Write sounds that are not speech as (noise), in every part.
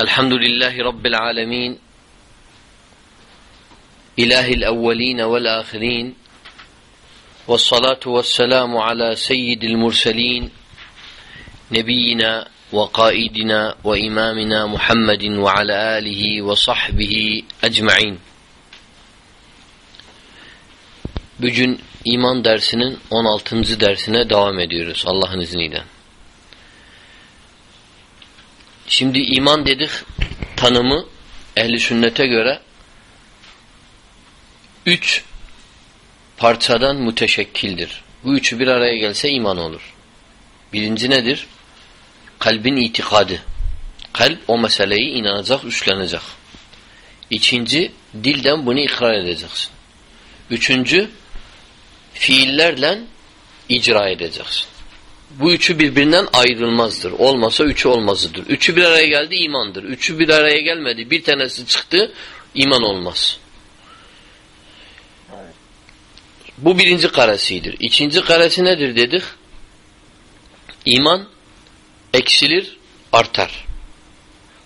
الحمد لله رب العالمين إله الأولين والآخرين والصلاة والسلام على سيد المرسلين نبينا وقائدنا وإمامنا محمد وعلى آله وصحبه أجمعين Bugün iman dersinin 16. dersine devam ediyoruz Allah'ın izniyle. Şimdi iman dedik tanımı ehli sünnete göre üç parçadan müteşekkildir. Bu üçü bir araya gelse iman olur. Birinci nedir? Kalbin itikadı. Kalp o meseleyi inanacak, üstlenecek. İkinci, dilden bunu ikrar edeceksin. Üçüncü, fiillerle icra edeceksin. Bu üçü birbirinden ayrılmazdır. Olmasa üçü olmazıdır. Üçü bir araya geldi imandır. Üçü bir araya gelmedi. Bir tanesi çıktı iman olmaz. Bu birinci karesidir. İkinci karesi nedir dedik? İman eksilir, artar.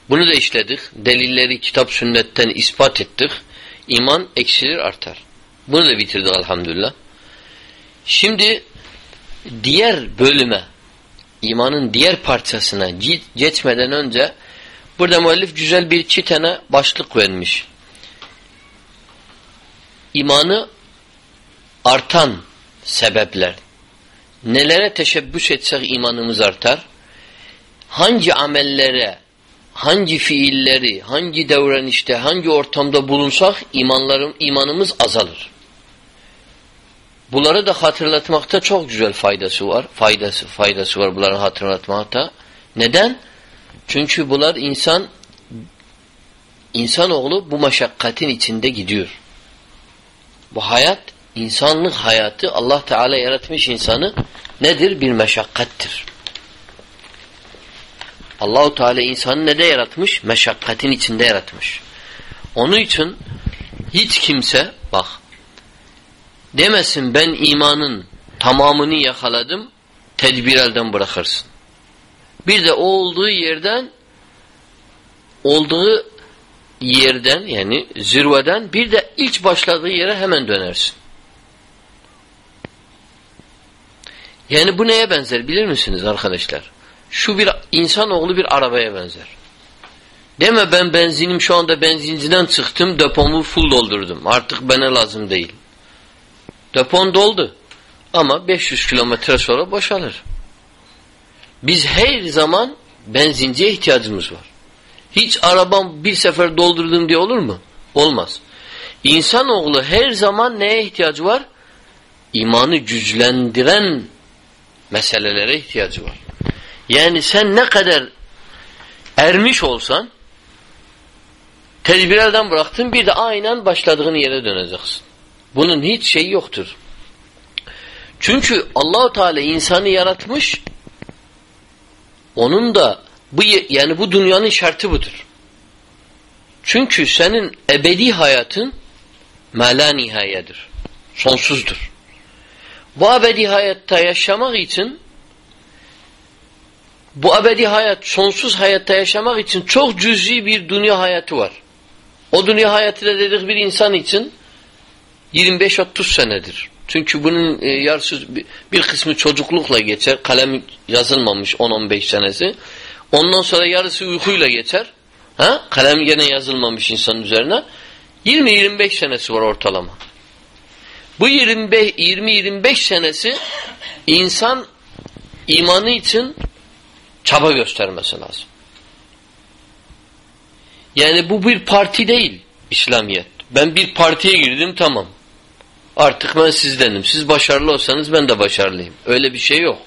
Bunu da işledik. Delilleri kitap sünnetten ispat ettik. İman eksilir, artar. Bunu da bitirdik elhamdülillah. Şimdi diğer bölüme, imanın diğer parçasına geçmeden önce burada müellif güzel bir iki tane başlık vermiş. İmanı artan sebepler. Nelere teşebbüs etsek imanımız artar? Hangi amellere, hangi fiilleri, hangi davranışta, hangi ortamda bulunsak imanlarım, imanımız azalır. Bunları da hatırlatmakta çok güzel faydası var. Faydası faydası var bunları hatırlatmakta. Neden? Çünkü bunlar insan insanoğlu bu meşakkatin içinde gidiyor. Bu hayat insanlık hayatı Allah Teala yaratmış insanı nedir? Bir meşakkattir. Allahu Teala insanı ne de yaratmış? Meşakkatin içinde yaratmış. Onun için hiç kimse bak Demesin ben imanın tamamını yakaladım, tedbir elden bırakırsın. Bir de o olduğu yerden olduğu yerden yani zirveden bir de ilk başladığı yere hemen dönersin. Yani bu neye benzer bilir misiniz arkadaşlar? Şu bir insanoğlu bir arabaya benzer. Deme ben benzinim şu anda benzinciden çıktım depomu full doldurdum. Artık bana lazım değil. Depon doldu. Ama 500 kilometre sonra boşalır. Biz her zaman benzinciye ihtiyacımız var. Hiç arabam bir sefer doldurdum diye olur mu? Olmaz. İnsanoğlu her zaman neye ihtiyacı var? İmanı güçlendiren meselelere ihtiyacı var. Yani sen ne kadar ermiş olsan tedbirlerden bıraktın bir de aynen başladığın yere döneceksin. Bunun hiç şeyi yoktur. Çünkü Allahu Teala insanı yaratmış. Onun da bu yani bu dünyanın şartı budur. Çünkü senin ebedi hayatın mala nihayedir. Sonsuzdur. Bu ebedi hayatta yaşamak için bu ebedi hayat, sonsuz hayatta yaşamak için çok cüzi bir dünya hayatı var. O dünya hayatı da dedik bir insan için 25-30 senedir. Çünkü bunun e, yarısı bir kısmı çocuklukla geçer. Kalem yazılmamış 10-15 senesi. Ondan sonra yarısı uykuyla geçer. Ha? Kalem yine yazılmamış insanın üzerine. 20-25 senesi var ortalama. Bu 20-25 senesi insan imanı için çaba göstermesi lazım. Yani bu bir parti değil İslamiyet. Ben bir partiye girdim tamam. Artık ben sizdenim. Siz başarılı olsanız ben de başarılıyım. Öyle bir şey yok.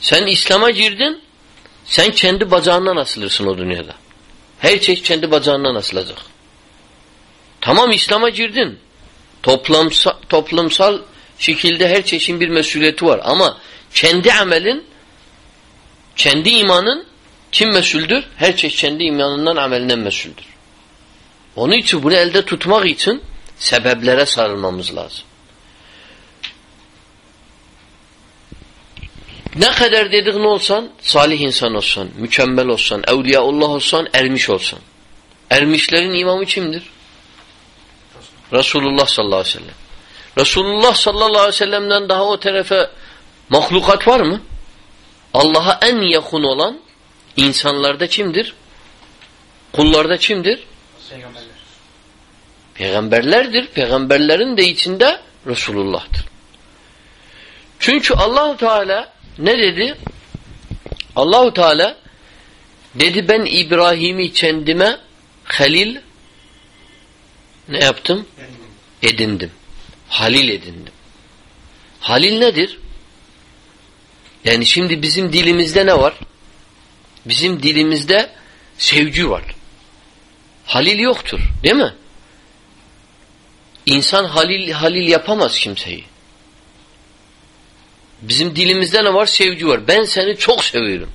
Sen İslam'a girdin, sen kendi bacağından asılırsın o dünyada. Her şey kendi bacağından asılacak. Tamam İslam'a girdin. Toplamsal, toplumsal şekilde her çeşin bir mesuliyeti var. Ama kendi amelin, kendi imanın kim mesuldür? Her çeşit kendi imanından, amelinden mesuldür. Onun için bunu elde tutmak için sebeplere sarılmamız lazım. Ne kadar dedik ne olsan, salih insan olsan, mükemmel olsan, evliyaullah olsan, ermiş olsan. Ermişlerin imamı kimdir? Resulullah sallallahu aleyhi ve sellem. Resulullah sallallahu aleyhi ve sellem'den daha o tarafa mahlukat var mı? Allah'a en yakın olan insanlarda kimdir? Kullarda kimdir? Peygamberler. Peygamberlerdir. Peygamberlerin de içinde Resulullah'tır. Çünkü Allahu Teala ne dedi? Allahu Teala dedi ben İbrahim'i kendime halil ne yaptım? Edindim. Halil edindim. Halil nedir? Yani şimdi bizim dilimizde ne var? Bizim dilimizde sevgi var. Halil yoktur. Değil mi? İnsan halil halil yapamaz kimseyi. Bizim dilimizde ne var? Sevgi var. Ben seni çok seviyorum.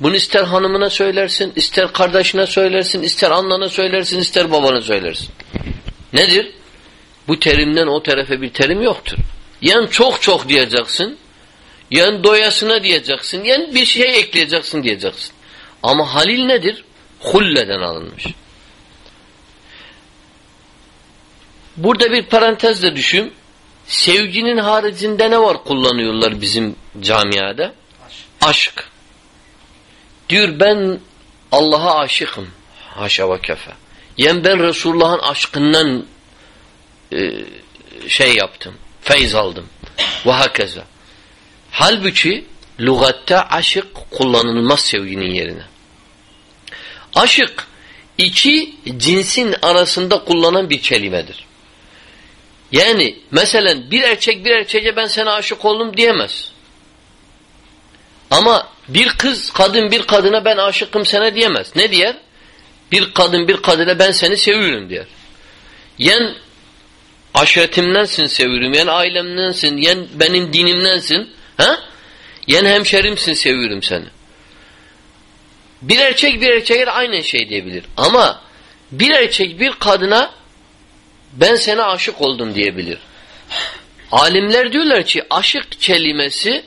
Bunu ister hanımına söylersin, ister kardeşine söylersin, ister annana söylersin, ister babana söylersin. Nedir? Bu terimden o tarafa bir terim yoktur. Yani çok çok diyeceksin, yani doyasına diyeceksin, yani bir şey ekleyeceksin diyeceksin. Ama halil nedir? Hulleden alınmış. Burada bir parantezle düşün. Sevginin haricinde ne var kullanıyorlar bizim camiada? Aşk. Aşk. Diyor ben Allah'a aşıkım. Haşa ve kefe. Yani ben Resulullah'ın aşkından e, şey yaptım. Feyz aldım. Ve hakeza. Halbuki lügatta aşık kullanılmaz sevginin yerine. Aşık iki cinsin arasında kullanan bir kelimedir. Yani mesela bir erkek bir erkeğe ben sana aşık oldum diyemez. Ama bir kız kadın bir kadına ben aşıkım sana diyemez. Ne diyer? Bir kadın bir kadına ben seni seviyorum diyer. Yen aşiretimdensin seviyorum. Yen ailemdensin. Yen benim dinimdensin. Ha? Yen hemşerimsin seviyorum seni. Bir erkek bir erkeğe aynı şey diyebilir. Ama bir erkek bir kadına ben sana aşık oldum diyebilir. Alimler diyorlar ki aşık kelimesi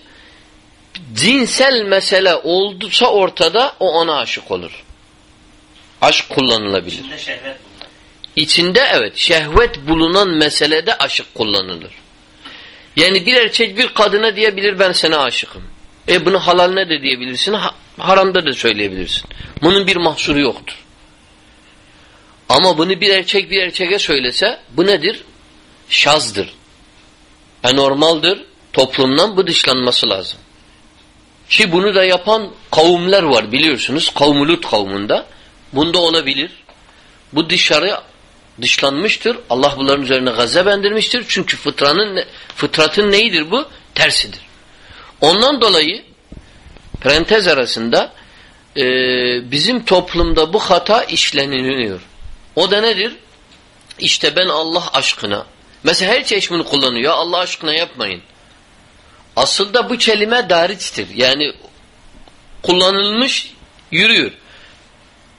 cinsel mesele olduysa ortada o ona aşık olur. Aşk kullanılabilir. İçinde şehvet. İçinde evet şehvet bulunan meselede aşık kullanılır. Yani bir erkek bir kadına diyebilir ben sana aşıkım. E bunu halal ne de diyebilirsin, ha, haramda da söyleyebilirsin. Bunun bir mahsuru yoktur. Ama bunu bir erkek bir erkeğe söylese bu nedir? Şazdır. Anormaldır. Toplumdan bu dışlanması lazım. Ki bunu da yapan kavimler var biliyorsunuz. Kavmulut kavmunda. Bunda olabilir. Bu dışarı dışlanmıştır. Allah bunların üzerine gazap endirmiştir. Çünkü fıtranın, fıtratın neyidir bu? Tersidir. Ondan dolayı parantez arasında e, bizim toplumda bu hata işleniliyor. O da nedir? İşte ben Allah aşkına. Mesela her çeşmini kullanıyor. Allah aşkına yapmayın. Aslında bu kelime dariçtir. Yani kullanılmış yürüyor.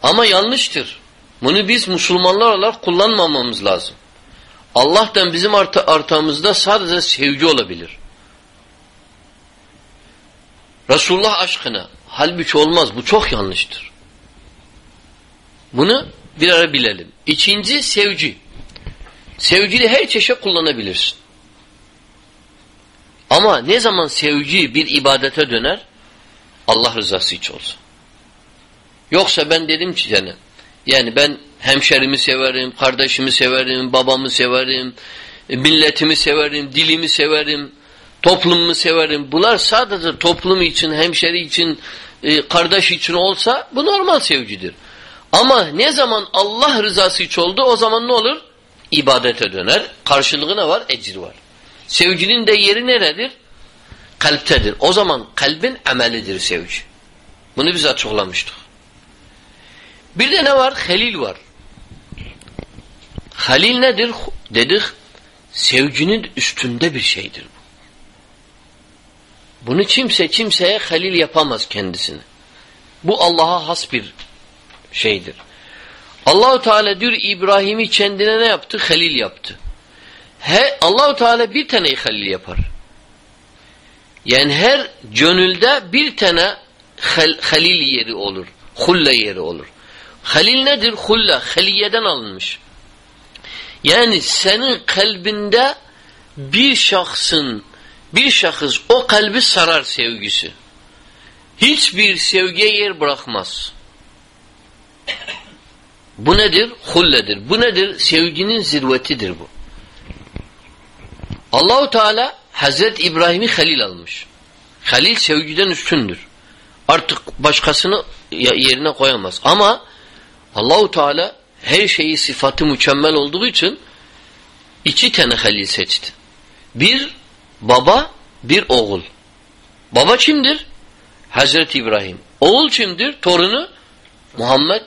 Ama yanlıştır. Bunu biz Müslümanlar olarak kullanmamamız lazım. Allah'tan bizim art artamızda sadece sevgi olabilir. Resulullah aşkına. Halbuki olmaz. Bu çok yanlıştır. Bunu bir ara bilelim. İkinci sevgi. Sevgili her çeşit kullanabilirsin. Ama ne zaman sevgi bir ibadete döner? Allah rızası için olsun. Yoksa ben dedim ki sana, yani ben hemşerimi severim, kardeşimi severim, babamı severim, milletimi severim, dilimi severim, toplumumu severim. Bunlar sadece toplum için, hemşeri için, e, kardeş için olsa bu normal sevgidir. Ama ne zaman Allah rızası için oldu o zaman ne olur? İbadete döner. Karşılığı ne var? Ecir var. Sevginin de yeri neredir? Kalptedir. O zaman kalbin amelidir sevgi. Bunu biz açıklamıştık. Bir de ne var? Halil var. Halil nedir? Dedik sevginin üstünde bir şeydir bu. Bunu kimse kimseye halil yapamaz kendisini. Bu Allah'a has bir şeydir. Allahu Teala diyor İbrahim'i kendine ne yaptı? Halil yaptı. He Allahu Teala bir taneyi halil yapar. Yani her gönülde bir tane hal, halil yeri olur. Hulle yeri olur. Halil nedir? Hulle. Haliyeden alınmış. Yani senin kalbinde bir şahsın bir şahıs o kalbi sarar sevgisi. Hiçbir sevgiye yer bırakmaz. Bu nedir? Hulledir. Bu nedir? Sevginin zirvetidir bu. Allahu Teala Hazret İbrahim'i halil almış. Halil sevgiden üstündür. Artık başkasını yerine koyamaz. Ama Allahu Teala her şeyi sıfatı mükemmel olduğu için iki tane halil seçti. Bir baba, bir oğul. Baba kimdir? Hazreti İbrahim. Oğul kimdir? Torunu Muhammed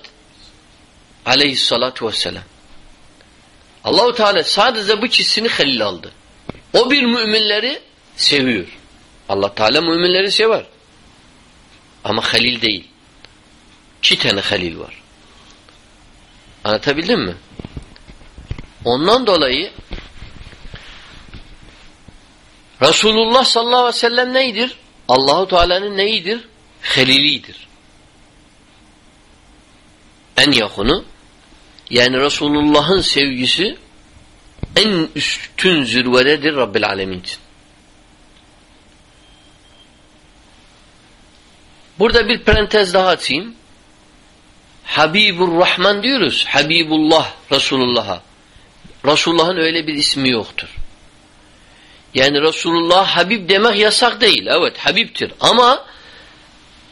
aleyhissalatu vesselam. Allahu Teala sadece bu ikisini halil aldı. O bir müminleri seviyor. Allah Teala müminleri sever. Ama halil değil. İki tane halil var. Anlatabildim mi? Ondan dolayı Resulullah sallallahu aleyhi ve sellem neydir? Allahu Teala'nın neyidir? Halilidir. En yakını yani Resulullah'ın sevgisi en üstün zirvededir Rabbil Alemin için. Burada bir parantez daha açayım. Habibur Rahman diyoruz. Habibullah Resulullah'a. Resulullah'ın öyle bir ismi yoktur. Yani Resulullah Habib demek yasak değil. Evet Habibtir ama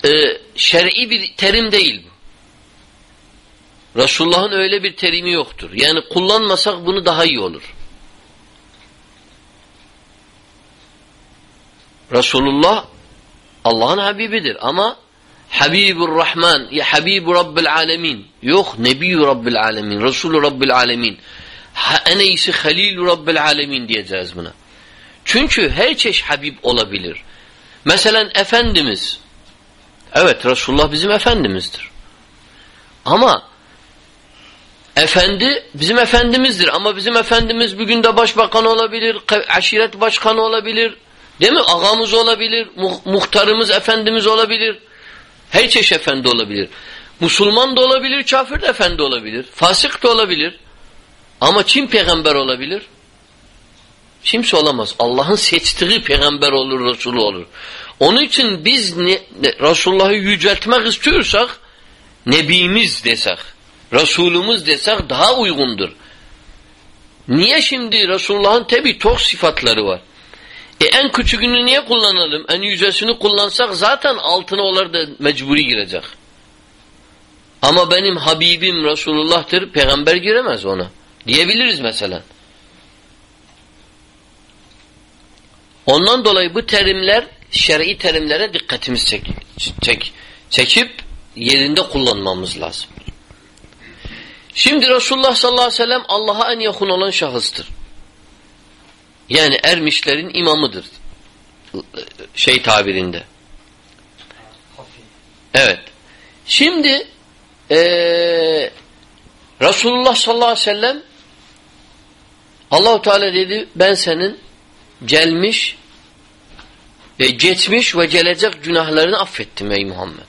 e, şer'i bir terim değil bu. Resulullah'ın öyle bir terimi yoktur. Yani kullanmasak bunu daha iyi olur. Resulullah Allah'ın Habibidir ama Habibur Rahman ya Habibu Rabbil Alemin yok Nebi Rabbil Alemin Resulü Rabbil Alemin en iyisi Rabbil Alemin diyeceğiz buna. Çünkü her çeşit Habib olabilir. Mesela Efendimiz evet Resulullah bizim Efendimizdir. Ama Efendi bizim efendimizdir ama bizim efendimiz bugün de başbakan olabilir, aşiret başkanı olabilir, değil mi? Ağamız olabilir, muhtarımız efendimiz olabilir. Her çeşit efendi olabilir. Müslüman da olabilir, kafir de efendi olabilir. Fasık da olabilir. Ama kim peygamber olabilir? Kimse olamaz. Allah'ın seçtiği peygamber olur, Resulü olur. Onun için biz ne, Resulullah'ı yüceltmek istiyorsak Nebimiz desek, Resulümüz desek daha uygundur. Niye şimdi Resulullah'ın tabi çok sıfatları var. E en küçüğünü niye kullanalım? En yücesini kullansak zaten altına olar da mecburi girecek. Ama benim Habibim Resulullah'tır, peygamber giremez ona. Diyebiliriz mesela. Ondan dolayı bu terimler, şer'i terimlere dikkatimiz çek, çek, çekip yerinde kullanmamız lazım. Şimdi Resulullah sallallahu aleyhi ve sellem Allah'a en yakın olan şahıstır. Yani ermişlerin imamıdır. Şey tabirinde. Evet. Şimdi ee, Resulullah sallallahu aleyhi ve sellem Allahu Teala dedi ben senin gelmiş ve geçmiş ve gelecek günahlarını affettim ey Muhammed.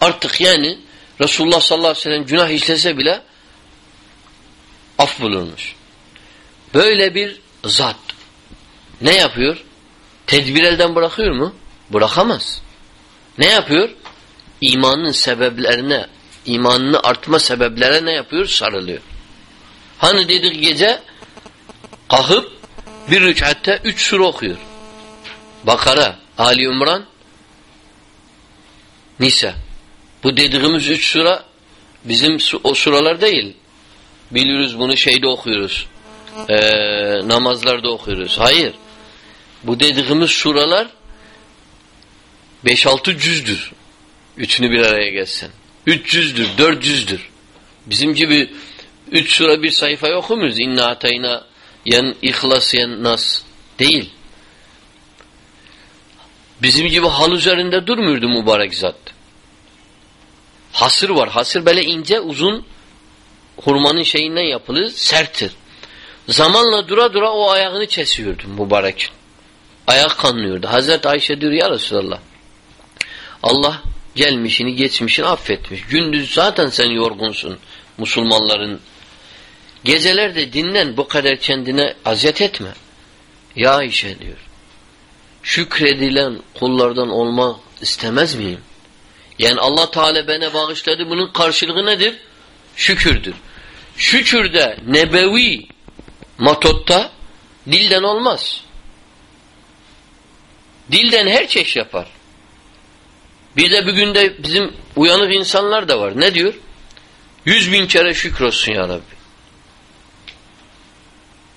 Artık yani Resulullah sallallahu aleyhi ve sellem günah işlese bile af bulunmuş. Böyle bir zat ne yapıyor? Tedbir elden bırakıyor mu? Bırakamaz. Ne yapıyor? İmanın sebeplerine, imanını artma sebeplere ne yapıyor? Sarılıyor. Hani dedik gece kalkıp bir rükatte üç sure okuyor. Bakara, Ali İmran, Nisa. Bu dediğimiz üç sure bizim o suralar değil. Biliyoruz bunu şeyde okuyoruz. Ee, namazlarda okuyoruz. Hayır. Bu dediğimiz suralar 5-6 cüzdür. Üçünü bir araya gelsen. 300'dür, 400'dür. Bizim gibi üç sura bir sayfa okumuyoruz. İnna atayna yen ihlas yen nas. Değil. Bizim gibi hal üzerinde durmuyordu mübarek zat. Hasır var. Hasır böyle ince, uzun hurmanın şeyinden yapılır, serttir. Zamanla dura dura o ayağını kesiyordu mübarek. Ayak kanlıyordu. Hazreti Ayşe diyor ya Resulallah. Allah gelmişini geçmişini affetmiş. Gündüz zaten sen yorgunsun. Müslümanların. Gecelerde dinlen bu kadar kendine aziyet etme. Ya Ayşe diyor. Şükredilen kullardan olmak istemez miyim? Yani Allah Teala bana bağışladı. Bunun karşılığı nedir? Şükürdür. Şükürde nebevi matotta dilden olmaz. Dilden her çeşit yapar. Bir de bugün de bizim uyanık insanlar da var. Ne diyor? Yüz bin kere şükür olsun ya Rabbi.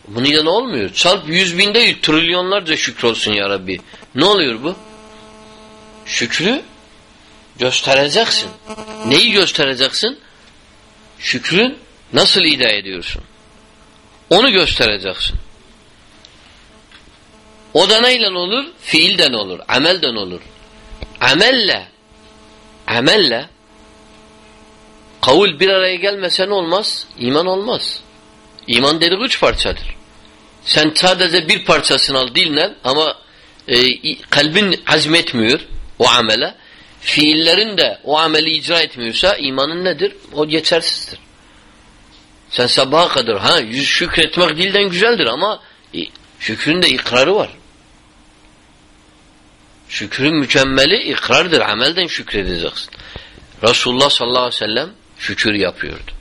Bunu ne olmuyor. Çarp yüz binde yüz trilyonlarca şükür olsun ya Rabbi. Ne oluyor bu? Şükrü göstereceksin. Neyi göstereceksin? Şükrün nasıl iddia ediyorsun? Onu göstereceksin. O da neyle olur? Fiilden olur, amelden olur. Amelle amelle kavul bir araya gelmese ne olmaz? İman olmaz. İman dedi üç parçadır. Sen sadece bir parçasını al dinle ama e, kalbin azmetmiyor o amele. Fiillerin de o ameli icra etmiyorsa imanın nedir? O geçersizdir. Sen sabaha kadar ha yüz şükretmek dilden güzeldir ama e, şükrün de ikrarı var. Şükrün mükemmeli ikrardır. Amelden şükredeceksin. Resulullah sallallahu aleyhi ve sellem şükür yapıyordu.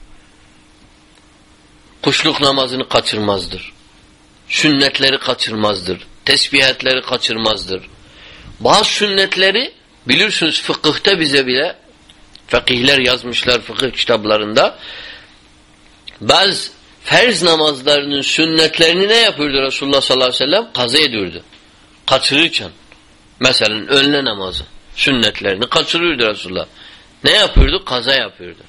Kuşluk namazını kaçırmazdır. Sünnetleri kaçırmazdır. Tesbihatleri kaçırmazdır. Bazı sünnetleri bilirsiniz fıkıhta bize bile fakihler yazmışlar fıkıh kitaplarında bazı ferz namazlarının sünnetlerini ne yapıyordu Resulullah sallallahu aleyhi ve sellem? Kaza ediyordu. Kaçırırken. Mesela önle namazı. Sünnetlerini kaçırıyordu Resulullah. Ne yapıyordu? Kaza yapıyordu.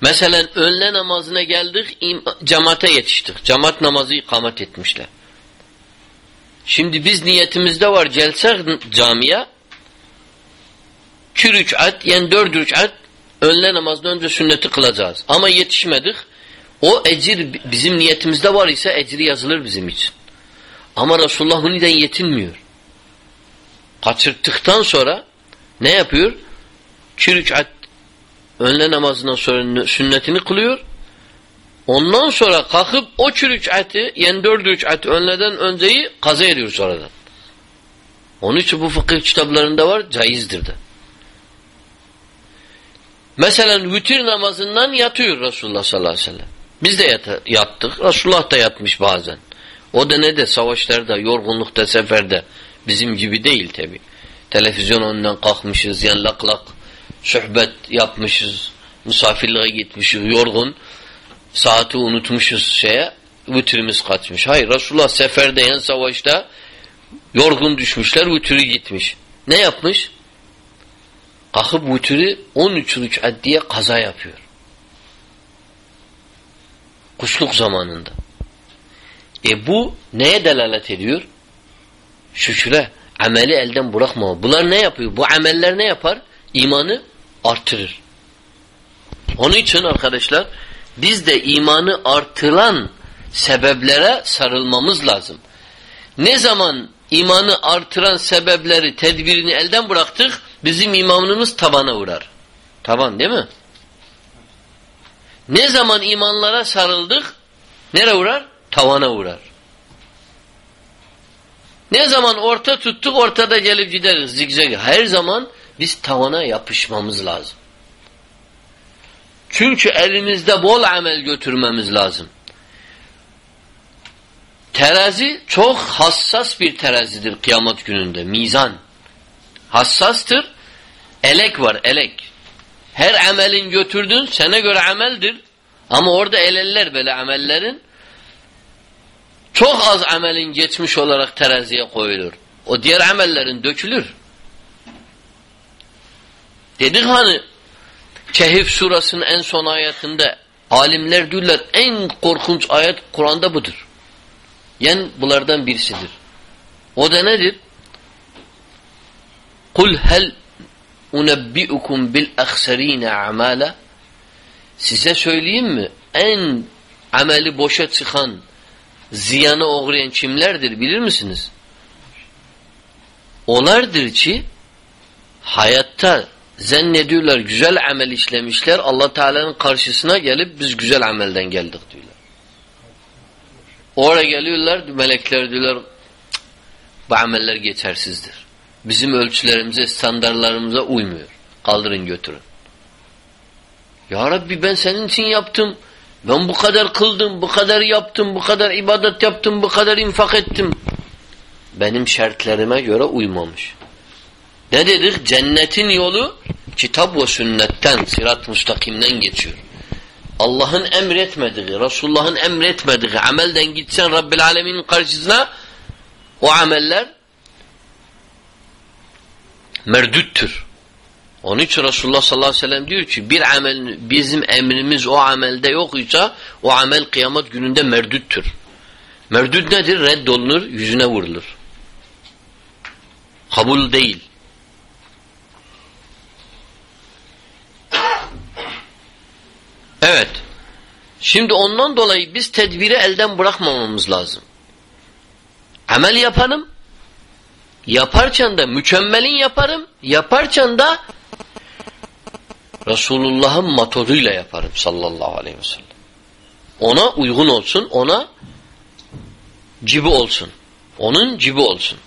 Mesela önle namazına geldik, cemaate yetiştik. Cemaat namazı ikamet etmişler. Şimdi biz niyetimizde var gelsek camiye iki rüçat yani dört rüçat önle namazdan önce sünneti kılacağız. Ama yetişmedik. O ecir bizim niyetimizde var ise ecri yazılır bizim için. Ama Resulullah buniden yetinmiyor. Kaçırttıktan sonra ne yapıyor? İki rüçat önle namazından sonra sünnetini kılıyor. Ondan sonra kalkıp o iki rüçatı yani dört rüçatı önleden önceyi kaza ediyor sonradan. Onun için bu fıkıh kitaplarında var, caizdir de. Mesela vitir namazından yatıyor Resulullah sallallahu aleyhi ve sellem. Biz de yat yattık. Resulullah da yatmış bazen. O da ne de savaşlarda, yorgunlukta, seferde. Bizim gibi değil tabi. Televizyon önünden kalkmışız, yani lak lak sohbet yapmışız, misafirliğe gitmişiz, yorgun. Saati unutmuşuz şeye, vitrimiz kaçmış. Hayır, Resulullah seferde, yan savaşta yorgun düşmüşler, vitri gitmiş. Ne yapmış? Kalkıp vitri 13 rükat diye kaza yapıyor. Kuşluk zamanında. E bu neye delalet ediyor? Şükre. Ameli elden bırakmama. Bunlar ne yapıyor? Bu ameller ne yapar? İmanı artırır. Onun için arkadaşlar biz de imanı artıran sebeplere sarılmamız lazım. Ne zaman imanı artıran sebepleri, tedbirini elden bıraktık, bizim imanımız tabana uğrar. Taban değil mi? Ne zaman imanlara sarıldık, nere uğrar? Tavana uğrar. Ne zaman orta tuttuk ortada gelip gideriz zigzag. Her zaman biz tavana yapışmamız lazım. Çünkü elimizde bol amel götürmemiz lazım. Terazi çok hassas bir terazidir kıyamet gününde. Mizan. Hassastır. Elek var elek. Her amelin götürdün sana göre ameldir. Ama orada eleller böyle amellerin çok az amelin geçmiş olarak teraziye koyulur. O diğer amellerin dökülür. Dedik hani Kehif surasının en son ayetinde alimler diyorlar en korkunç ayet Kur'an'da budur. Yani bunlardan birisidir. O da nedir? Kul hel unebbi'ukum bil akhsarine amala Size söyleyeyim mi? En ameli boşa çıkan, ziyana uğrayan kimlerdir bilir misiniz? Olardır ki hayatta zannediyorlar güzel amel işlemişler. Allah Teala'nın karşısına gelip biz güzel amelden geldik diyorlar. Oraya geliyorlar melekler diyorlar bu ameller geçersizdir. Bizim ölçülerimize, standartlarımıza uymuyor. Kaldırın götürün. Ya Rabbi ben senin için yaptım. Ben bu kadar kıldım, bu kadar yaptım, bu kadar ibadet yaptım, bu kadar infak ettim. Benim şartlarıma göre uymamış. Ne dedik? Cennetin yolu kitap ve sünnetten, sirat müstakimden geçiyor. Allah'ın emretmediği, Resulullah'ın emretmediği amelden gitsen Rabbil Alemin'in karşısına o ameller merdüttür. Onun için Resulullah sallallahu aleyhi ve sellem diyor ki bir amel bizim emrimiz o amelde yok ise o amel kıyamet gününde merdüttür. Merdüt nedir? Reddolunur, yüzüne vurulur. Kabul değil. Evet. Şimdi ondan dolayı biz tedbiri elden bırakmamamız lazım. Amel yapanım. Yaparken de mükemmelin yaparım. Yaparken de Resulullah'ın matoduyla yaparım sallallahu aleyhi ve sellem. Ona uygun olsun, ona cibi olsun. Onun cibi olsun.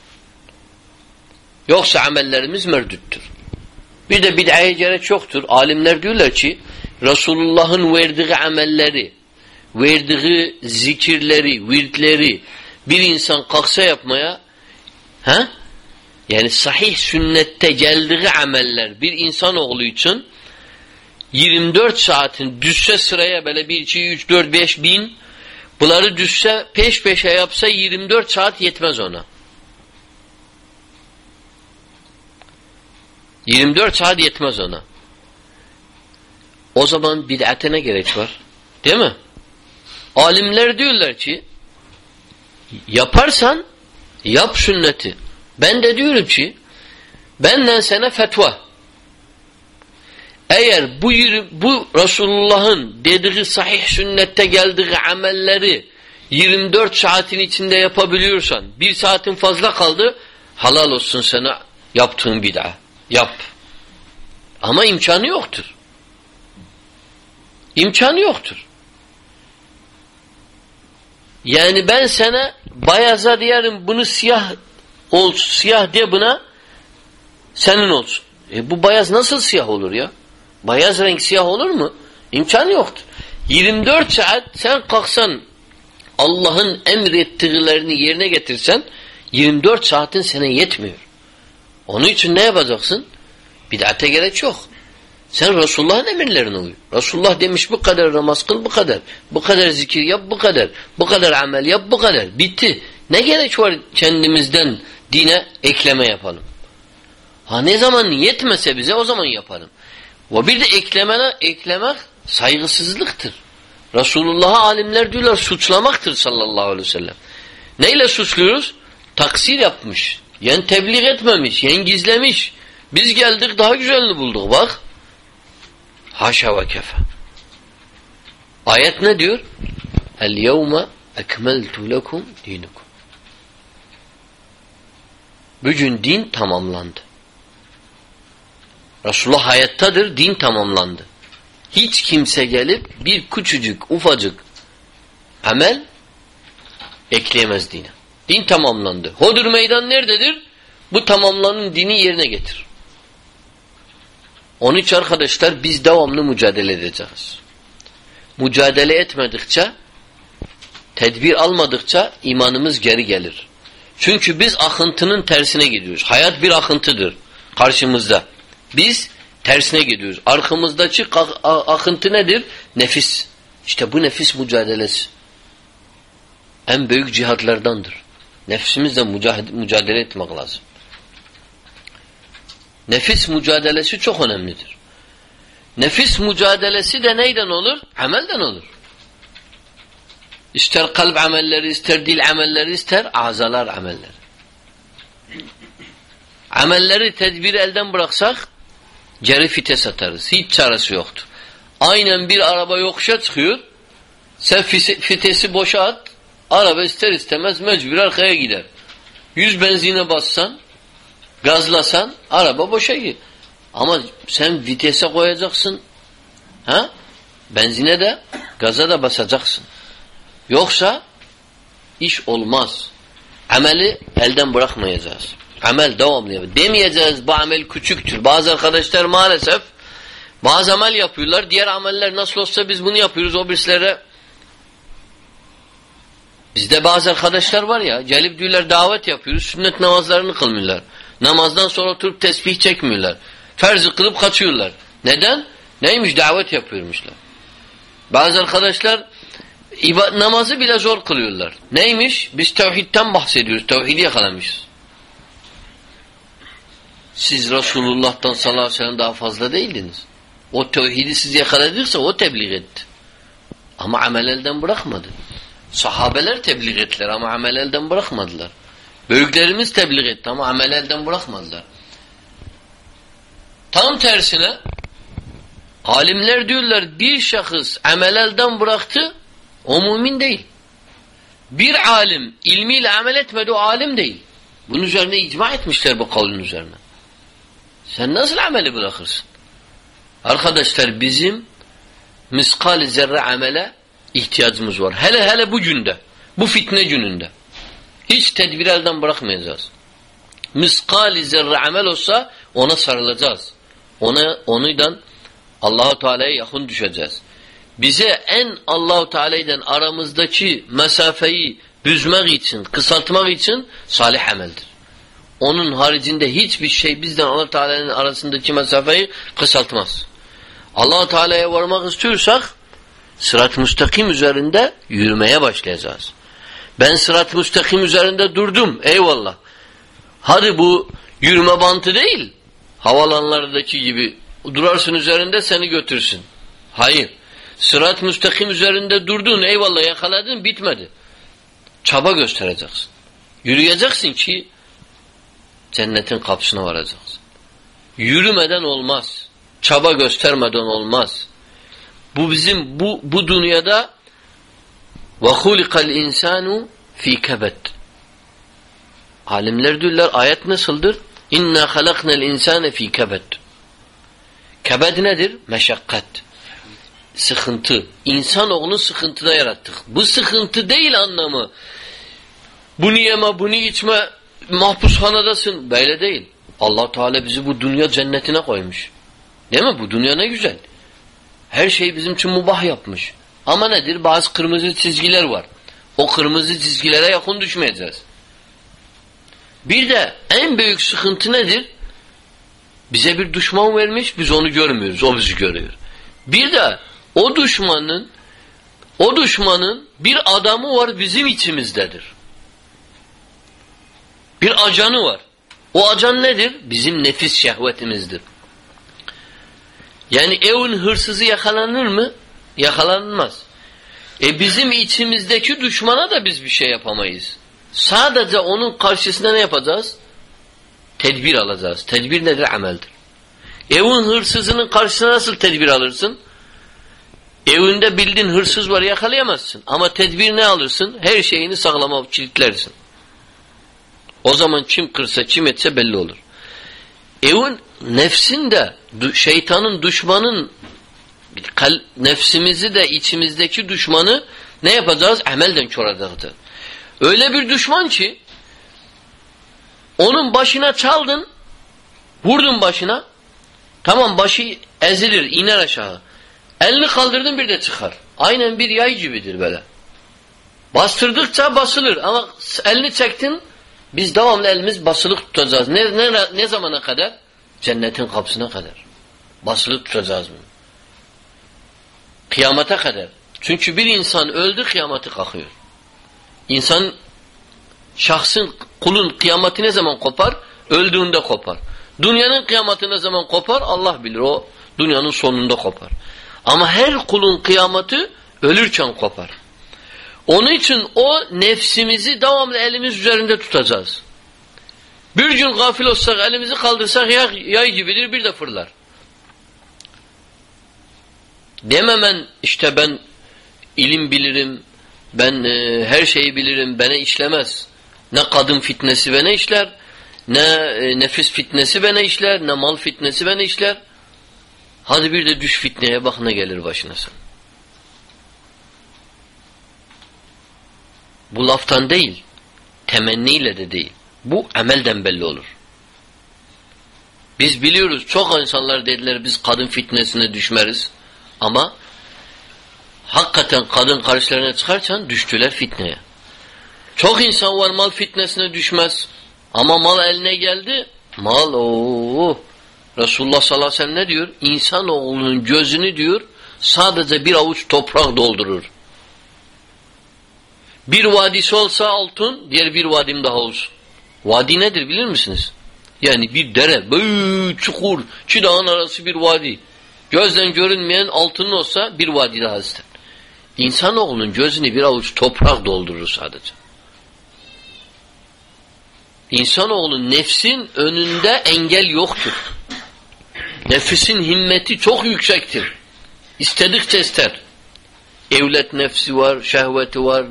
Yoksa amellerimiz merdüttür. Bir de bid'aya gerek yoktur. Alimler diyorlar ki Resulullah'ın verdiği amelleri, verdiği zikirleri, virtleri bir insan kalksa yapmaya he? Yani sahih sünnette geldiği ameller bir insan oğlu için 24 saatin düşse sıraya böyle 1, 2, 3, 4, 5 bin bunları düşse peş peşe yapsa 24 saat yetmez ona. 24 saat yetmez ona. O zaman bid'ate ne gerek var? Değil mi? Alimler diyorlar ki yaparsan yap sünneti. Ben de diyorum ki benden sana fetva. Eğer bu bu Resulullah'ın dediği sahih sünnette geldiği amelleri 24 saatin içinde yapabiliyorsan bir saatin fazla kaldı halal olsun sana yaptığın bid'a. Yap. Ama imkanı yoktur. İmkanı yoktur. Yani ben sana bayaza diyelim bunu siyah ol, siyah diye buna senin olsun. E bu bayaz nasıl siyah olur ya? Bayaz renk siyah olur mu? İmkanı yoktur. 24 saat sen kalksan Allah'ın emrettiklerini yerine getirsen 24 saatin sana yetmiyor. Onun için ne yapacaksın? Bid'ate gerek yok. Sen Resulullah'ın emirlerine uy. Resulullah demiş bu kadar namaz kıl bu kadar. Bu kadar zikir yap bu kadar. Bu kadar amel yap bu kadar. Bitti. Ne gerek var kendimizden dine ekleme yapalım. Ha ne zaman yetmese bize o zaman yapalım. Ve bir de eklemene, eklemek saygısızlıktır. Resulullah'a alimler diyorlar suçlamaktır sallallahu aleyhi ve sellem. Neyle suçluyoruz? Taksir yapmış. Yen tebliğ etmemiş. Yen gizlemiş. Biz geldik daha güzelini bulduk bak. Haşa ve kefe. Ayet ne diyor? El yevme ekmeltu lekum dinukum. Bugün din tamamlandı. Resulullah hayattadır, din tamamlandı. Hiç kimse gelip bir küçücük, ufacık amel ekleyemez dine. Din tamamlandı. Hodur meydan nerededir? Bu tamamlanan dini yerine getir. Onun için arkadaşlar biz devamlı mücadele edeceğiz. Mücadele etmedikçe, tedbir almadıkça imanımız geri gelir. Çünkü biz akıntının tersine gidiyoruz. Hayat bir akıntıdır karşımızda. Biz tersine gidiyoruz. Arkamızdaki akıntı nedir? Nefis. İşte bu nefis mücadelesi. En büyük cihadlardandır. Nefsimizle mücadele etmek lazım. Nefis mücadelesi çok önemlidir. Nefis mücadelesi de neyden olur? Amelden olur. İster kalp amelleri, ister dil amelleri, ister azalar amelleri. Amelleri tedbir elden bıraksak geri fites atarız. Hiç çaresi yoktur. Aynen bir araba yokuşa çıkıyor. Sen fitesi boşa at. Araba ister istemez mecbur arkaya gider. Yüz benzine bassan Gazlasan araba boşa gir. Ama sen vitese koyacaksın. Ha? Benzine de gaza da basacaksın. Yoksa iş olmaz. Ameli elden bırakmayacağız. Amel devamlı. Demeyeceğiz bu amel küçüktür. Bazı arkadaşlar maalesef bazı amel yapıyorlar. Diğer ameller nasıl olsa biz bunu yapıyoruz. O birsilere Bizde bazı arkadaşlar var ya gelip diyorlar davet yapıyoruz. Sünnet namazlarını kılmıyorlar. Namazdan sonra oturup tesbih çekmiyorlar. Ferzı kılıp kaçıyorlar. Neden? Neymiş? Davet yapıyormuşlar. Bazı arkadaşlar namazı bile zor kılıyorlar. Neymiş? Biz tevhidden bahsediyoruz. Tevhidi yakalamışız. Siz Resulullah'tan sallallahu aleyhi ve sellem daha fazla değildiniz. O tevhidi siz yakaladıysa o tebliğ etti. Ama amel elden bırakmadı. Sahabeler tebliğ ettiler ama amel elden bırakmadılar. Büyüklerimiz tebliğ etti ama amel elden bırakmadılar. Tam tersine alimler diyorlar bir şahıs amel elden bıraktı o mümin değil. Bir alim ilmiyle amel etmedi o alim değil. Bunun üzerine icma etmişler bu kavlin üzerine. Sen nasıl ameli bırakırsın? Arkadaşlar bizim miskal zerre amele ihtiyacımız var. Hele hele bu günde. Bu fitne gününde. Hiç tedbir elden bırakmayacağız. Miskal zerre amel olsa ona sarılacağız. Ona onuydan Allahu Teala'ya yakın düşeceğiz. Bize en Allahu Teala'dan aramızdaki mesafeyi büzmek için, kısaltmak için salih ameldir. Onun haricinde hiçbir şey bizden Allah Teala'nın arasındaki mesafeyi kısaltmaz. Allah Teala'ya varmak istiyorsak sırat-ı müstakim üzerinde yürümeye başlayacağız. Ben sırat-ı müstakim üzerinde durdum. Eyvallah. Hadi bu yürüme bantı değil. Havalanlardaki gibi durarsın üzerinde seni götürsün. Hayır. Sırat müstakim üzerinde durdun. Eyvallah yakaladın bitmedi. Çaba göstereceksin. Yürüyeceksin ki cennetin kapısına varacaksın. Yürümeden olmaz. Çaba göstermeden olmaz. Bu bizim bu bu dünyada ve hulikal insanu fi kebet. Alimler diyorlar ayet nasıldır? İnna halaknal insane fi kebet. Kebed nedir? Meşakkat. Sıkıntı. İnsanoğlunu sıkıntıda yarattık. Bu sıkıntı değil anlamı. Bunu yeme, bunu içme, mahpushanadasın. Böyle değil. allah Teala bizi bu dünya cennetine koymuş. Değil mi? Bu dünya ne güzel. Her şey bizim için mubah yapmış. Ama nedir? Bazı kırmızı çizgiler var. O kırmızı çizgilere yakın düşmeyeceğiz. Bir de en büyük sıkıntı nedir? Bize bir düşman vermiş, biz onu görmüyoruz. O bizi görüyor. Bir de o düşmanın o düşmanın bir adamı var bizim içimizdedir. Bir acanı var. O acan nedir? Bizim nefis şehvetimizdir. Yani evin hırsızı yakalanır mı? Yakalanmaz. E bizim içimizdeki düşmana da biz bir şey yapamayız. Sadece onun karşısında ne yapacağız? Tedbir alacağız. Tedbir nedir? Ameldir. Evin hırsızının karşısına nasıl tedbir alırsın? Evinde bildiğin hırsız var yakalayamazsın. Ama tedbir ne alırsın? Her şeyini sağlama kilitlersin. O zaman kim kırsa kim etse belli olur. Evin nefsin de şeytanın düşmanın nefsimizi de içimizdeki düşmanı ne yapacağız? Amelden çoradığıdır. Öyle bir düşman ki onun başına çaldın vurdun başına tamam başı ezilir iner aşağı. Elini kaldırdın bir de çıkar. Aynen bir yay gibidir böyle. Bastırdıkça basılır ama elini çektin biz devamlı elimiz basılı tutacağız. Ne, ne, ne zamana kadar? Cennetin kapısına kadar. Basılı tutacağız bunu. Kıyamete kadar. Çünkü bir insan öldü kıyameti kalkıyor. İnsan şahsın kulun kıyameti ne zaman kopar? Öldüğünde kopar. Dünyanın kıyameti ne zaman kopar? Allah bilir. O dünyanın sonunda kopar. Ama her kulun kıyameti ölürken kopar. Onun için o nefsimizi devamlı elimiz üzerinde tutacağız. Bir gün gafil olsak elimizi kaldırsak yay, yay gibidir bir de fırlar. Dememen işte ben ilim bilirim, ben e, her şeyi bilirim, bana işlemez. Ne kadın fitnesi bana işler, ne e, nefis fitnesi bana işler, ne mal fitnesi bana işler. Hadi bir de düş fitneye bak ne gelir başına sen. Bu laftan değil, temenniyle de değil. Bu amelden belli olur. Biz biliyoruz çok insanlar dediler biz kadın fitnesine düşmeriz. Ama hakikaten kadın karşılarına çıkarsan düştüler fitneye. Çok insan var mal fitnesine düşmez. Ama mal eline geldi. Mal o Resulullah sallallahu aleyhi ve sellem ne diyor? İnsanoğlunun gözünü diyor sadece bir avuç toprak doldurur. Bir vadisi olsa altın, diğer bir vadim daha olsun. Vadi nedir bilir misiniz? Yani bir dere, böyle çukur, iki dağın arası bir vadi. Gözden görünmeyen altın olsa bir vadi daha ister. İnsanoğlunun gözünü bir avuç toprak doldurur sadece. İnsanoğlunun nefsin önünde engel yoktur. Nefsin himmeti çok yüksektir. İstedikçe ister. Evlet nefsi var, şehveti var,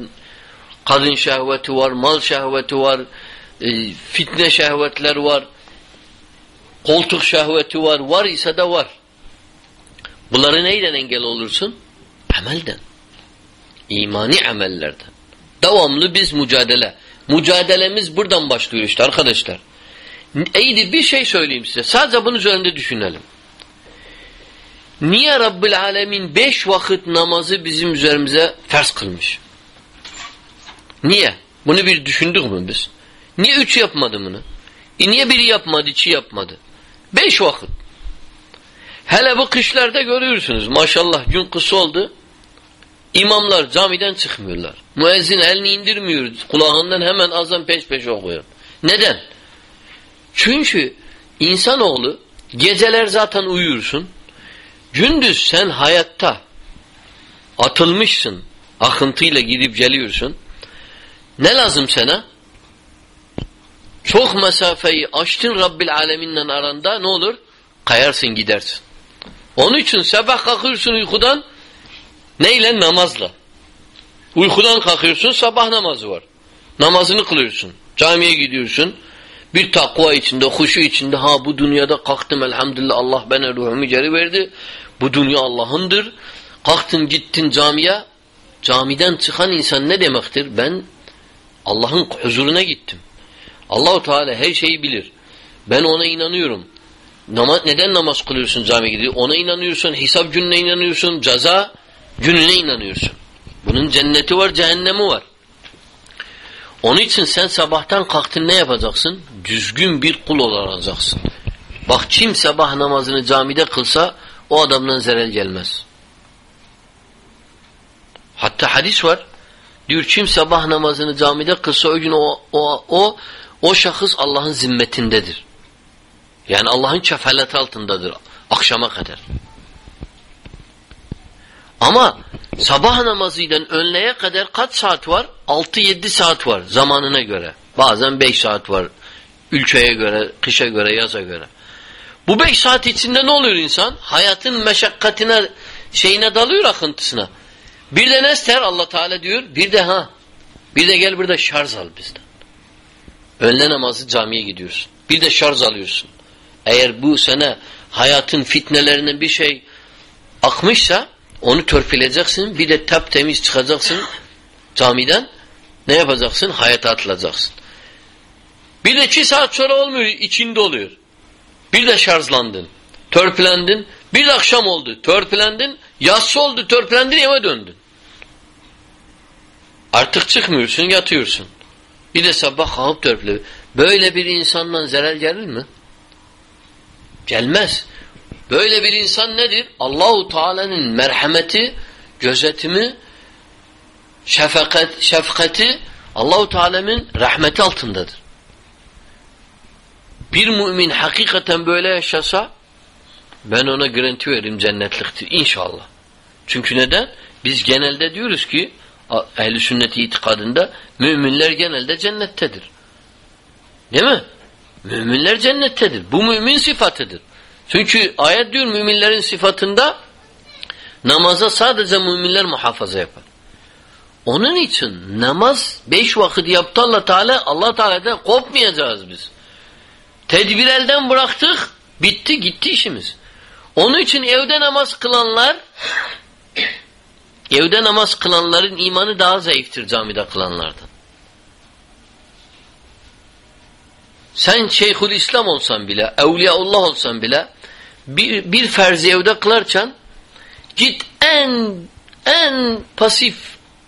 kadın şehveti var, mal şehveti var, e, fitne şehvetler var, koltuk şehveti var, var ise de var. Bunları neyden engel olursun? Amelden. İmani amellerden. Devamlı biz mücadele. Mücadelemiz buradan başlıyor işte arkadaşlar. İyiydi bir şey söyleyeyim size. Sadece bunun üzerinde düşünelim. Niye Rabbül Alemin beş vakit namazı bizim üzerimize ters kılmış? Niye? Bunu bir düşündük mü biz? Niye üç yapmadı bunu? E niye biri yapmadı, iki yapmadı? Beş vakit. Hele bu kışlarda görüyorsunuz. Maşallah gün kısa oldu. İmamlar camiden çıkmıyorlar. Müezzin elini indirmiyor. Kulağından hemen azan peş peşe okuyor. Neden? Çünkü insanoğlu geceler zaten uyuyorsun. Gündüz sen hayatta atılmışsın. Akıntıyla gidip geliyorsun. Ne lazım sana? Çok mesafeyi açtın Rabbil Alemin'le aranda ne olur? Kayarsın gidersin. Onun için sabah kalkıyorsun uykudan neyle? Namazla. Uykudan kalkıyorsun sabah namazı var. Namazını kılıyorsun. Camiye gidiyorsun. Bir takva içinde, huşu içinde ha bu dünyada kalktım elhamdülillah Allah bana ruhumu geri verdi. Bu dünya Allah'ındır. Kalktın gittin camiye. Camiden çıkan insan ne demektir? Ben Allah'ın huzuruna gittim. Allahu Teala her şeyi bilir. Ben ona inanıyorum. Namaz, neden namaz kılıyorsun camiye gidiyor? Ona inanıyorsun, hesap gününe inanıyorsun, ceza gününe inanıyorsun. Bunun cenneti var, cehennemi var. Onun için sen sabahtan kalktın ne yapacaksın? Düzgün bir kul olacaksın. Bak kim sabah namazını camide kılsa o adamdan zerel gelmez. Hatta hadis var. Diyor kim sabah namazını camide kılsa o gün o, o, o, o şahıs Allah'ın zimmetindedir. Yani Allah'ın kefaleti altındadır akşama kadar. Ama sabah namazıyla önleye kadar kaç saat var? 6-7 saat var zamanına göre. Bazen 5 saat var. Ülkeye göre, kışa göre, yaza göre. Bu 5 saat içinde ne oluyor insan? Hayatın meşakkatine, şeyine dalıyor akıntısına. Bir de ne Allah Teala diyor? Bir de ha. Bir de gel burada şarj al bizden. Önle namazı camiye gidiyorsun. Bir de şarj alıyorsun. Eğer bu sene hayatın fitnelerinden bir şey akmışsa onu törpüleyeceksin. Bir de tap temiz çıkacaksın camiden. Ne yapacaksın? Hayata atılacaksın. Bir de iki saat sonra olmuyor. içinde oluyor. Bir de şarjlandın. Törpülendin. Bir de akşam oldu. Törpülendin. Yatsı oldu. Törpülendin eve döndün. Artık çıkmıyorsun, yatıyorsun. Bir de sabah kalkıp törpüle. Böyle bir insandan zarar gelir mi? Gelmez. Böyle bir insan nedir? Allahu Teala'nın merhameti, gözetimi, şefkat, şefkati Allahu Teala'nın rahmeti altındadır. Bir mümin hakikaten böyle yaşasa ben ona garanti veririm cennetliktir inşallah. Çünkü neden? Biz genelde diyoruz ki ehli sünnet itikadında müminler genelde cennettedir. Değil mi? Müminler cennettedir. Bu mümin sıfatıdır. Çünkü ayet diyor müminlerin sıfatında namaza sadece müminler muhafaza yapar. Onun için namaz beş vakit yaptı Allah Teala Allah Teala'dan kopmayacağız biz. Tedbir elden bıraktık. Bitti gitti işimiz. Onun için evde namaz kılanlar evde namaz kılanların imanı daha zayıftır camide kılanlardan. Sen Şeyhül İslam olsan bile, Evliyaullah olsan bile bir, bir ferzi evde kılarken git en en pasif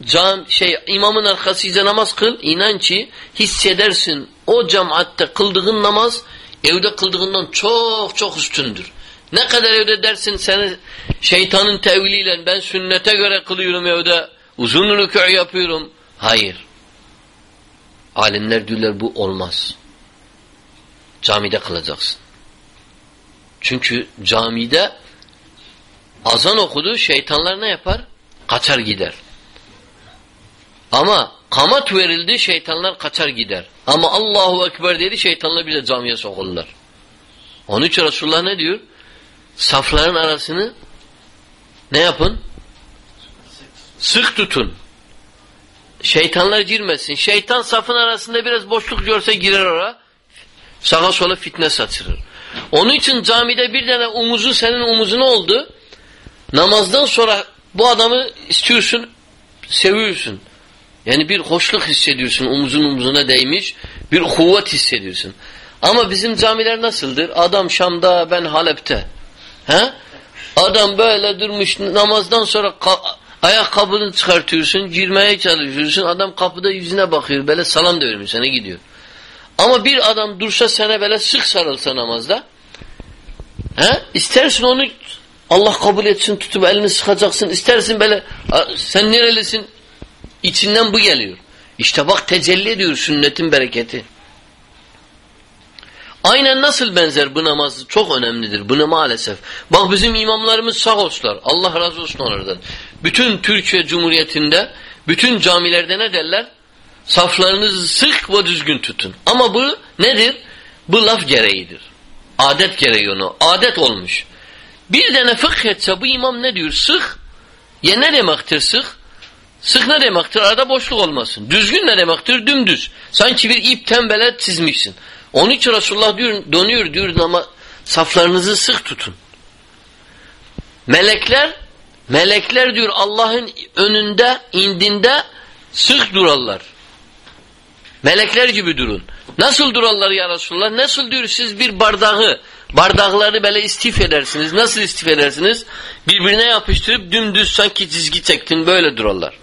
cam şey imamın arkasıyla namaz kıl inan ki hissedersin o cemaatte kıldığın namaz evde kıldığından çok çok üstündür. Ne kadar evde dersin seni şeytanın teviliyle ben sünnete göre kılıyorum evde uzun rükû yapıyorum. Hayır. Alimler diyorlar bu olmaz. Camide kılacaksın. Çünkü camide azan okudu şeytanlar ne yapar? Kaçar gider. Ama kamat verildi şeytanlar kaçar gider. Ama Allahu Ekber dedi şeytanlar bile camiye sokulurlar. Onun için Resulullah ne diyor? Safların arasını ne yapın? Sık tutun. Şeytanlar girmesin. Şeytan safın arasında biraz boşluk görse girer oraya. Sağa sola fitne saçırır. Onun için camide bir tane umuzu senin omuzun oldu. Namazdan sonra bu adamı istiyorsun, seviyorsun. Yani bir hoşluk hissediyorsun omuzun omuzuna değmiş. Bir kuvvet hissediyorsun. Ama bizim camiler nasıldır? Adam Şam'da ben Halep'te. He? Adam böyle durmuş namazdan sonra ayakkabını çıkartıyorsun, girmeye çalışıyorsun. Adam kapıda yüzüne bakıyor. Böyle salam da vermiyor sana gidiyor. Ama bir adam dursa sana böyle sık sarılsa namazda he? istersin onu Allah kabul etsin tutup elini sıkacaksın. istersin böyle sen nerelisin? İçinden bu geliyor. İşte bak tecelli ediyor sünnetin bereketi. Aynen nasıl benzer bu namaz çok önemlidir. Bunu maalesef. Bak bizim imamlarımız sağ olsunlar. Allah razı olsun onlardan. Bütün Türkiye Cumhuriyeti'nde bütün camilerde ne derler? Saflarınızı sık ve düzgün tutun. Ama bu nedir? Bu laf gereğidir. Adet gereği onu. Adet olmuş. Bir tane fıkh etse bu imam ne diyor? Sık. Ya ne demektir sık? Sık ne demektir? Arada boşluk olmasın. Düzgün ne demektir? Dümdüz. Sanki bir ip tembele çizmişsin. Onun için Resulullah diyor, donuyor diyor ama saflarınızı sık tutun. Melekler melekler diyor Allah'ın önünde indinde sık durarlar. Melekler gibi durun. Nasıl durarlar ya Resulullah? Nasıl diyor siz bir bardağı, bardakları böyle istif edersiniz. Nasıl istif edersiniz? Birbirine yapıştırıp dümdüz sanki çizgi çektin böyle durarlar.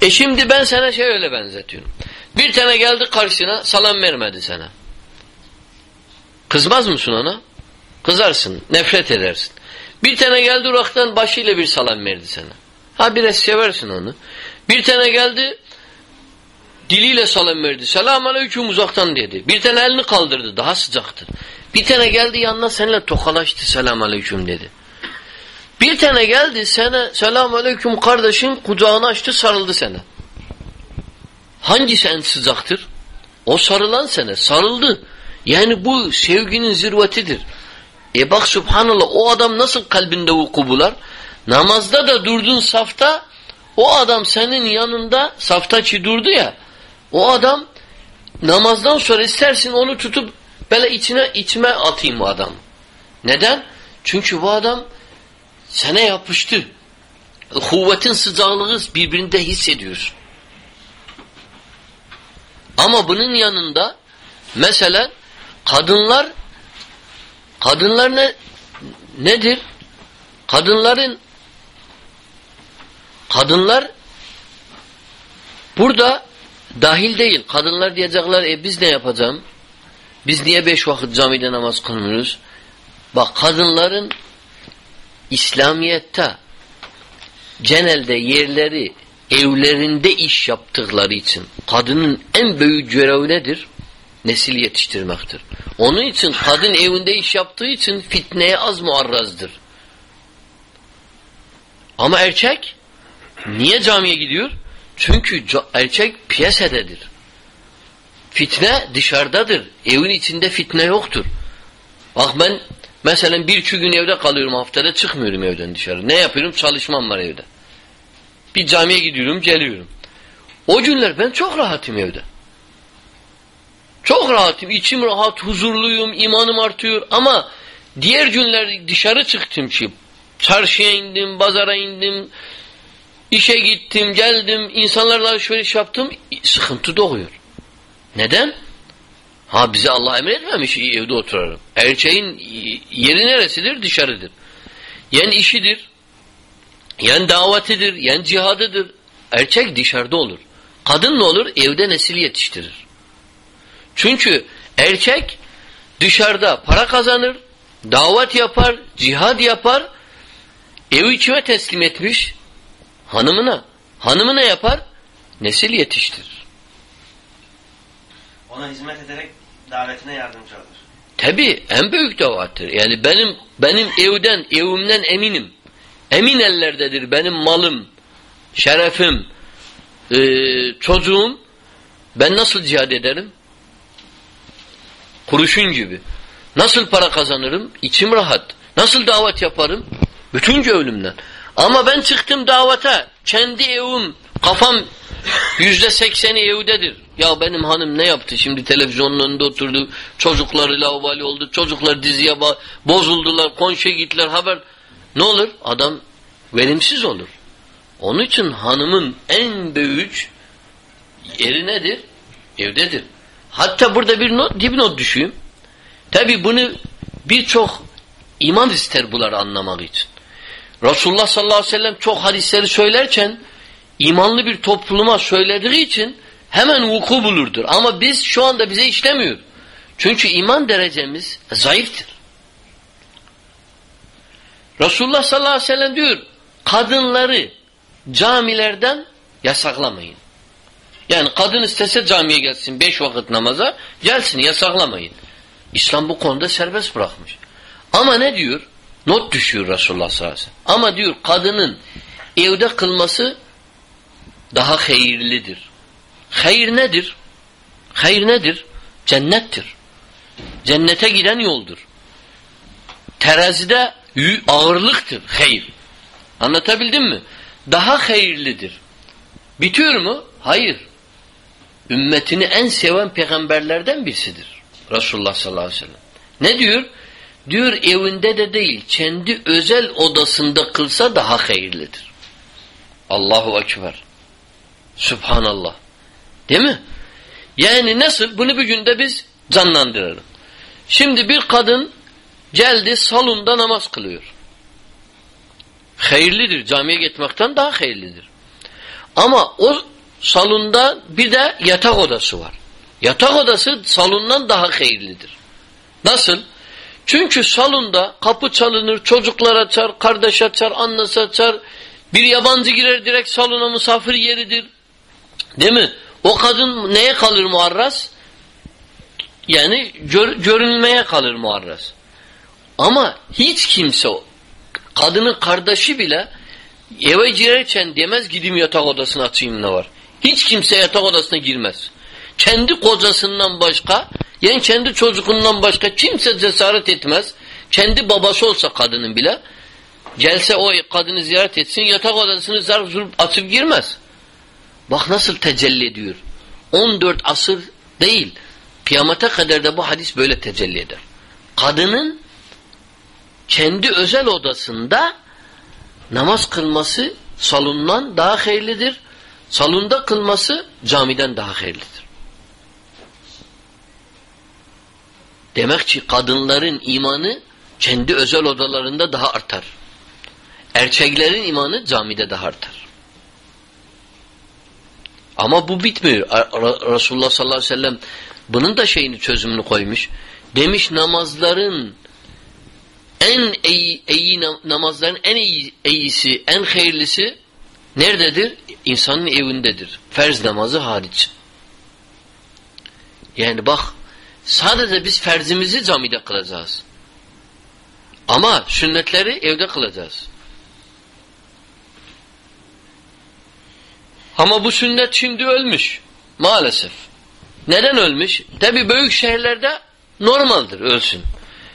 E şimdi ben sana şey öyle benzetiyorum. Bir tane geldi karşına salam vermedi sana. Kızmaz mısın ona? Kızarsın, nefret edersin. Bir tane geldi uraktan başıyla bir salam verdi sana. Ha biraz seversin onu. Bir tane geldi diliyle salam verdi. Selam aleyküm uzaktan dedi. Bir tane elini kaldırdı. Daha sıcaktır. Bir tane geldi yanına seninle tokalaştı. Selam aleyküm dedi. Bir tane geldi sana selam aleyküm kardeşim kucağını açtı sarıldı sana. Hangisi en sıcaktır? O sarılan sana sarıldı. Yani bu sevginin zirvetidir. E bak subhanallah o adam nasıl kalbinde vuku bular? Namazda da durdun safta o adam senin yanında safta ki durdu ya o adam namazdan sonra istersin onu tutup böyle içine içme atayım o adam. Neden? Çünkü bu adam sana yapıştı. Kuvvetin sıcaklığı birbirinde hissediyorsun. Ama bunun yanında mesela kadınlar kadınlar ne nedir? Kadınların kadınlar burada dahil değil. Kadınlar diyecekler e biz ne yapacağım? Biz niye beş vakit camide namaz kılmıyoruz? Bak kadınların İslamiyette genelde yerleri evlerinde iş yaptıkları için kadının en büyük görevi nedir? Nesil yetiştirmektir. Onun için kadın evinde iş yaptığı için fitneye az muarrazdır. Ama erkek niye camiye gidiyor? Çünkü erkek piyasadedir. Fitne dışarıdadır. Evin içinde fitne yoktur. Bak ben mesela bir iki gün evde kalıyorum haftada çıkmıyorum evden dışarı. Ne yapıyorum? Çalışmam var evde. Bir camiye gidiyorum, geliyorum. O günler ben çok rahatım evde. Çok rahatım, içim rahat, huzurluyum, imanım artıyor ama diğer günler dışarı çıktım ki çarşıya indim, pazara indim, işe gittim, geldim, insanlarla alışveriş yaptım, sıkıntı doğuyor. Neden? Ha bize Allah emretmemiş evde oturalım. Erkeğin yeri neresidir? Dışarıdır. Yen işidir, yen davetidir, yen cihadıdır. Erkek dışarıda olur. Kadın ne olur? Evde nesil yetiştirir. Çünkü erkek dışarıda para kazanır, davet yapar, cihad yapar, evi kime teslim etmiş? Hanımına. Hanımına yapar? Nesil yetiştirir. Ona hizmet ederek davetine yardımcı olur. Tabi en büyük davettir. Yani benim benim evden, evimden eminim. Emin ellerdedir benim malım, şerefim, e, çocuğum. Ben nasıl cihad ederim? Kuruşun gibi. Nasıl para kazanırım? İçim rahat. Nasıl davet yaparım? Bütün gönlümden. Ama ben çıktım davete. Kendi evim, kafam yüzde sekseni evdedir. Ya benim hanım ne yaptı? Şimdi televizyonun önünde oturdu. Çocukları lavabali oldu. Çocuklar diziye bozuldular. Konşe gittiler. Haber. Ne olur? Adam verimsiz olur. Onun için hanımın en büyük yeri nedir? Evdedir. Hatta burada bir not, dipnot düşeyim. Tabi bunu birçok iman ister bunları anlamak için. Resulullah sallallahu aleyhi ve sellem çok hadisleri söylerken imanlı bir topluma söylediği için hemen vuku bulurdur. Ama biz şu anda bize işlemiyor. Çünkü iman derecemiz zayıftır. Resulullah sallallahu aleyhi ve sellem diyor kadınları camilerden yasaklamayın. Yani kadın istese camiye gelsin beş vakit namaza gelsin yasaklamayın. İslam bu konuda serbest bırakmış. Ama ne diyor? Not düşüyor Resulullah sallallahu aleyhi ve sellem. Ama diyor kadının evde kılması daha hayırlidir. Hayır nedir? Hayır nedir? Cennettir. Cennete giden yoldur. Terazide ağırlıktır hayır. Anlatabildim mi? Daha hayırlıdır. Bitiyor mu? Hayır. Ümmetini en seven peygamberlerden birisidir. Resulullah sallallahu aleyhi ve sellem. Ne diyor? Diyor evinde de değil, kendi özel odasında kılsa daha hayırlıdır. Allahu Ekber. Subhanallah. Değil mi? Yani nasıl? Bunu bir günde biz canlandıralım. Şimdi bir kadın geldi salonda namaz kılıyor. Hayırlıdır. Camiye gitmekten daha hayırlıdır. Ama o salonda bir de yatak odası var. Yatak odası salondan daha hayırlıdır. Nasıl? Çünkü salonda kapı çalınır, çocuklar açar, kardeş açar, annesi açar. Bir yabancı girer direkt salona misafir yeridir. Değil mi? O kadın neye kalır muarras? Yani gör, görünmeye kalır muarras. Ama hiç kimse o kadının kardeşi bile eve girerken demez gideyim yatak odasına açayım ne var. Hiç kimse yatak odasına girmez. Kendi kocasından başka yani kendi çocuğundan başka kimse cesaret etmez. Kendi babası olsa kadının bile gelse o kadını ziyaret etsin yatak odasını zar zurup açıp girmez. Bak nasıl tecelli ediyor. 14 asır değil. Kıyamete kadar da bu hadis böyle tecelli eder. Kadının kendi özel odasında namaz kılması salondan daha hayırlıdır. Salonda kılması camiden daha hayırlıdır. Demek ki kadınların imanı kendi özel odalarında daha artar. Erkeklerin imanı camide daha artar. Ama bu bitmiyor. Resulullah sallallahu aleyhi ve sellem bunun da şeyini çözümünü koymuş. Demiş namazların en iyi, iyi namazların en iyi, iyisi, en hayırlısı nerededir? İnsanın evindedir. Ferz namazı hariç. Yani bak sadece biz ferzimizi camide kılacağız. Ama sünnetleri evde kılacağız. Ama bu sünnet şimdi ölmüş. Maalesef. Neden ölmüş? Tabi büyük şehirlerde normaldir ölsün.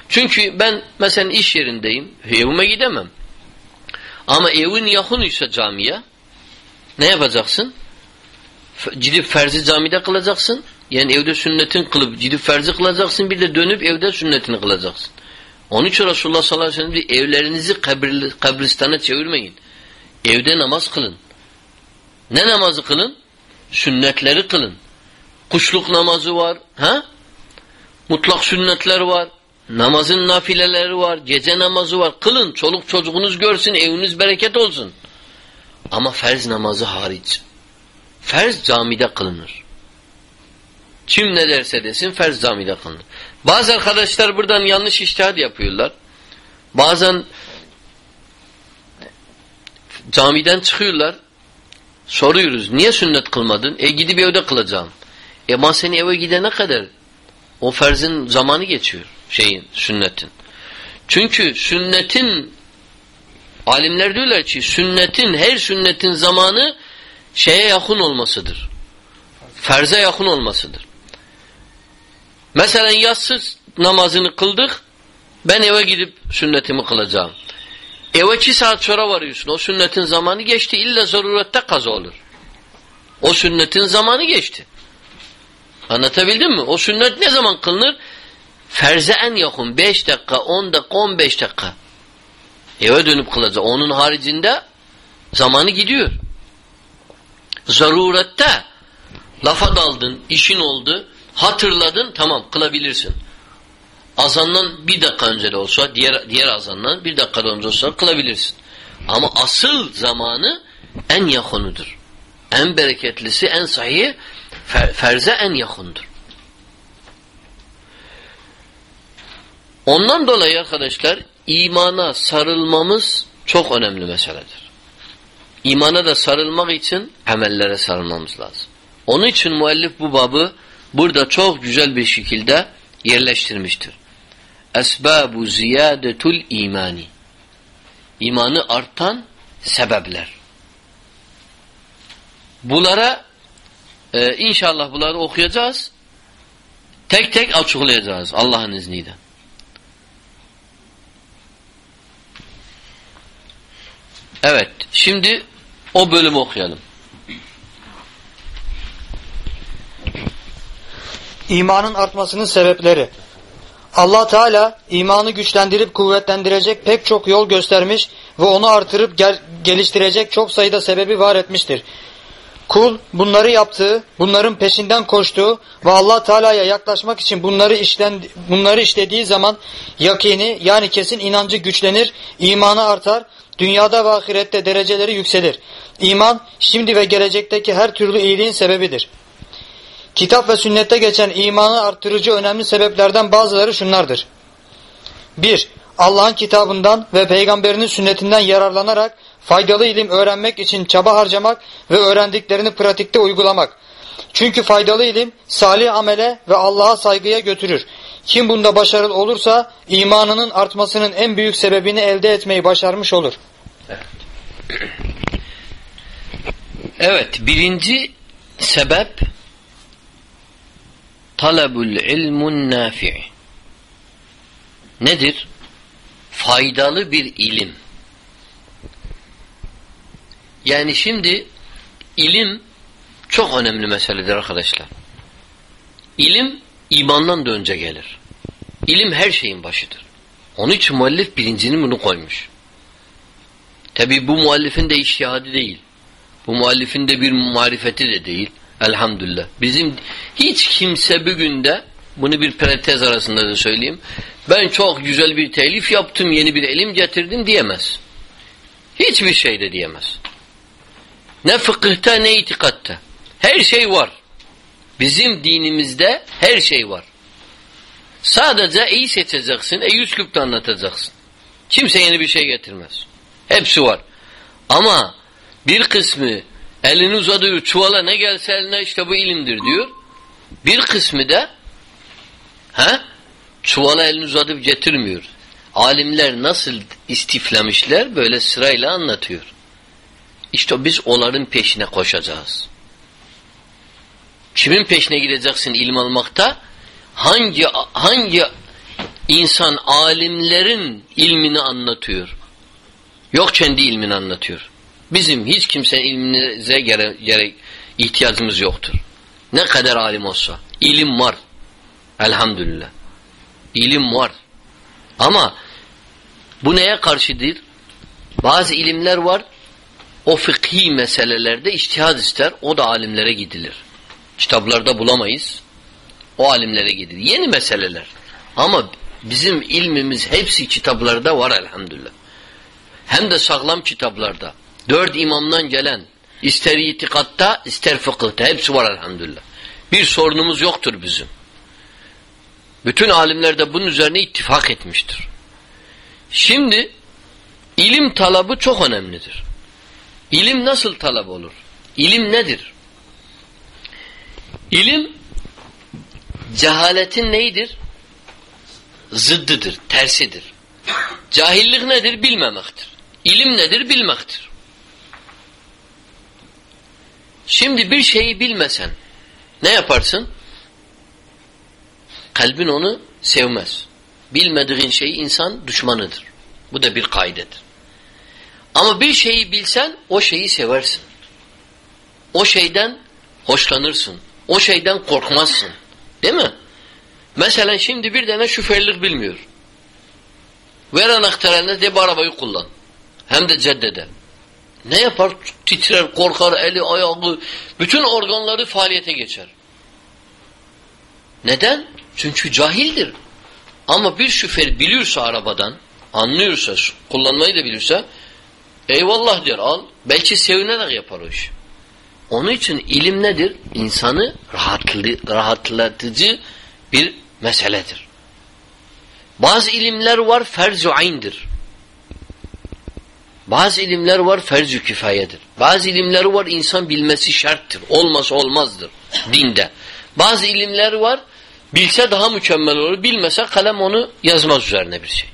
Çünkü ben mesela iş yerindeyim. Evime gidemem. Ama evin yakınıysa camiye ne yapacaksın? Gidip ferzi camide kılacaksın. Yani evde sünnetin kılıp gidip ferzi kılacaksın bir de dönüp evde sünnetini kılacaksın. Onun için Resulullah sallallahu aleyhi ve sellem diyor, evlerinizi kabir, kabristana çevirmeyin. Evde namaz kılın. Ne namazı kılın? Sünnetleri kılın. Kuşluk namazı var. Ha? Mutlak sünnetler var. Namazın nafileleri var. Gece namazı var. Kılın. Çoluk çocuğunuz görsün. Eviniz bereket olsun. Ama ferz namazı hariç. Ferz camide kılınır. Kim ne derse desin ferz camide kılınır. Bazı arkadaşlar buradan yanlış iştihad yapıyorlar. Bazen camiden çıkıyorlar. Soruyoruz. Niye sünnet kılmadın? E gidip evde kılacağım. E ama seni eve gidene kadar o ferzin zamanı geçiyor. Şeyin, sünnetin. Çünkü sünnetin alimler diyorlar ki sünnetin, her sünnetin zamanı şeye yakın olmasıdır. Ferze yakın olmasıdır. Mesela yatsız namazını kıldık. Ben eve gidip sünnetimi kılacağım. Eve iki saat sonra varıyorsun. O sünnetin zamanı geçti. İlla zarurette kaza olur. O sünnetin zamanı geçti. Anlatabildim mi? O sünnet ne zaman kılınır? Ferze en yakın. Beş dakika, on dakika, on beş dakika. Eve dönüp kılacak. Onun haricinde zamanı gidiyor. Zarurette lafa daldın, işin oldu, hatırladın, tamam kılabilirsin. Azandan bir dakika önce de olsa, diğer, diğer azandan bir dakika önce olsa kılabilirsin. Ama asıl zamanı en yakınıdır. En bereketlisi, en sahih, fer, ferze en yakındır. Ondan dolayı arkadaşlar imana sarılmamız çok önemli meseledir. İmana da sarılmak için amellere sarılmamız lazım. Onun için müellif bu babı burada çok güzel bir şekilde yerleştirmiştir. Esbabu ziyadetul imani. İmanı artan sebepler. Bunlara e, inşallah bunları okuyacağız. Tek tek açıklayacağız Allah'ın izniyle. Evet. Şimdi o bölümü okuyalım. İmanın artmasının sebepleri. Allah Teala imanı güçlendirip kuvvetlendirecek pek çok yol göstermiş ve onu artırıp gel geliştirecek çok sayıda sebebi var etmiştir. Kul bunları yaptığı, bunların peşinden koştuğu ve Allah Teala'ya yaklaşmak için bunları işlen bunları işlediği zaman yakini yani kesin inancı güçlenir, imanı artar, dünyada ve ahirette dereceleri yükselir. İman şimdi ve gelecekteki her türlü iyiliğin sebebidir. Kitap ve sünnette geçen imanı arttırıcı önemli sebeplerden bazıları şunlardır. 1. Allah'ın kitabından ve peygamberinin sünnetinden yararlanarak faydalı ilim öğrenmek için çaba harcamak ve öğrendiklerini pratikte uygulamak. Çünkü faydalı ilim salih amele ve Allah'a saygıya götürür. Kim bunda başarılı olursa imanının artmasının en büyük sebebini elde etmeyi başarmış olur. Evet, birinci sebep talabul ilmun nafi. Nedir? Faydalı bir ilim. Yani şimdi ilim çok önemli meseledir arkadaşlar. İlim imandan da önce gelir. İlim her şeyin başıdır. Onun için muallif birincini bunu koymuş. Tabi bu muallifin de iştihadi değil. Bu muallifin de bir marifeti de değil. Elhamdülillah. Bizim hiç kimse bugün de bunu bir pretez arasında da söyleyeyim. Ben çok güzel bir telif yaptım, yeni bir elim getirdim diyemez. Hiçbir şey de diyemez. Ne fıkıhta ne itikatta. Her şey var. Bizim dinimizde her şey var. Sadece iyi seçeceksin, iyi üslupta anlatacaksın. Kimse yeni bir şey getirmez. Hepsi var. Ama bir kısmı elini uzatıyor çuvala ne gelse eline işte bu ilimdir diyor. Bir kısmı da he, çuvala elini uzatıp getirmiyor. Alimler nasıl istiflemişler böyle sırayla anlatıyor. İşte biz onların peşine koşacağız. Kimin peşine gideceksin ilim almakta? Hangi hangi insan alimlerin ilmini anlatıyor? Yok kendi ilmini anlatıyor. Bizim hiç kimsenin ilminize gerek, gerek ihtiyacımız yoktur. Ne kadar alim olsa. İlim var. Elhamdülillah. İlim var. Ama bu neye karşıdır? Bazı ilimler var. O fıkhi meselelerde iştihad ister. O da alimlere gidilir. Kitaplarda bulamayız. O alimlere gidilir. Yeni meseleler. Ama bizim ilmimiz hepsi kitaplarda var elhamdülillah. Hem de sağlam kitaplarda. Dört imamdan gelen ister itikatta ister fıkıhta hepsi var elhamdülillah. Bir sorunumuz yoktur bizim. Bütün alimler de bunun üzerine ittifak etmiştir. Şimdi ilim talabı çok önemlidir. İlim nasıl talep olur? İlim nedir? İlim cehaletin neydir? Zıddıdır, tersidir. Cahillik nedir? Bilmemektir. İlim nedir? Bilmektir. Şimdi bir şeyi bilmesen ne yaparsın? Kalbin onu sevmez. Bilmediğin şey insan düşmanıdır. Bu da bir kaidedir. Ama bir şeyi bilsen o şeyi seversin. O şeyden hoşlanırsın. O şeyden korkmazsın. Değil mi? Mesela şimdi bir tane şoförlük bilmiyor. Ver anahtarını de bu arabayı kullan. Hem de caddede. Ne yapar? Titrer, korkar, eli, ayağı, bütün organları faaliyete geçer. Neden? Çünkü cahildir. Ama bir şoför biliyorsa arabadan, anlıyorsa, kullanmayı da biliyorsa, eyvallah der al. Belki sevinerek yapar o iş. Onun için ilim nedir? İnsanı rahatlı, rahatlatıcı bir meseledir. Bazı ilimler var ferz-u ayn'dir. Bazı ilimler var ferz-u kifayedir. Bazı ilimler var insan bilmesi şarttır. Olmasa olmazdır dinde. Bazı ilimler var bilse daha mükemmel olur. Bilmese kalem onu yazmaz üzerine bir şey.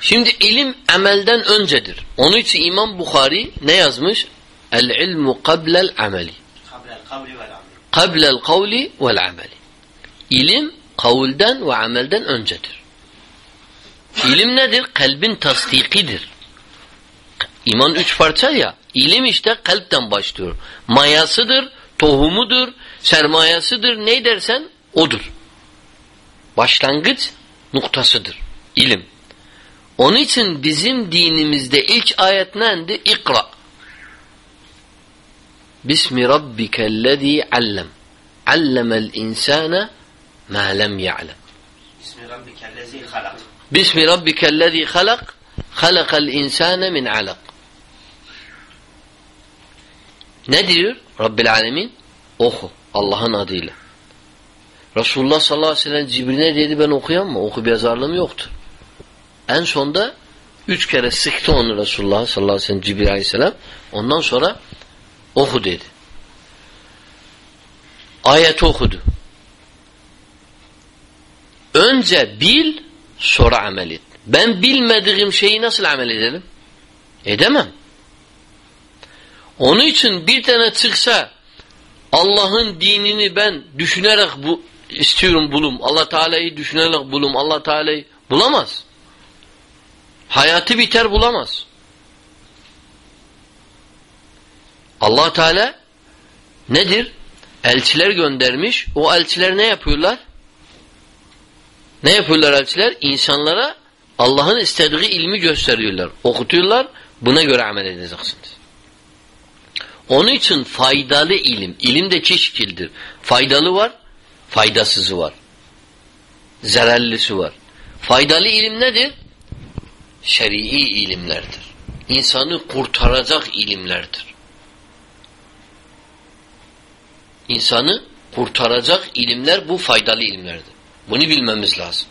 Şimdi ilim emelden öncedir. Onun için İmam Bukhari ne yazmış? El ilmu kablel ameli. Kablel kavli vel ameli. İlim kavulden ve amelden öncedir. İlim nedir? Kalbin tasdikidir. İman üç parça ya. İlim işte kalpten başlıyor. Mayasıdır, tohumudur, sermayasıdır. Ne dersen odur. Başlangıç noktasıdır. İlim. Onun için bizim dinimizde ilk ayet nendi? İkra. Bismi rabbikellezî allem. Allemel insâne ma lem ya'lem. Bismi rabbikellezi halak. Bismi rabbikellezî halak. Halakal insâne min alak. Ne diyor Rabbil Alemin? Oku Allah'ın adıyla. Resulullah sallallahu aleyhi ve sellem Cibril'e dedi ben okuyam mı? Oku bir yazarlığım yoktur. En sonda üç kere sıktı onu Resulullah sallallahu aleyhi ve sellem Cibril aleyhisselam. Ondan sonra oku dedi. Ayeti okudu. Önce bil sonra amel et. Ben bilmediğim şeyi nasıl amel edelim? Edemem. Onun için bir tane çıksa Allah'ın dinini ben düşünerek bu istiyorum bulum. Allah Teala'yı düşünerek bulum. Allah Teala'yı bulamaz. Hayatı biter bulamaz. Allah Teala nedir? Elçiler göndermiş. O elçiler ne yapıyorlar? Ne yapıyorlar elçiler? İnsanlara Allah'ın istediği ilmi gösteriyorlar. Okutuyorlar. Buna göre amel edeceksiniz. Onun için faydalı ilim. İlim de iki şekildir. Faydalı var, faydasızı var. Zararlısı var. Faydalı ilim nedir? Şer'i ilimlerdir. İnsanı kurtaracak ilimlerdir. İnsanı kurtaracak ilimler bu faydalı ilimlerdir. Bunu bilmemiz lazım.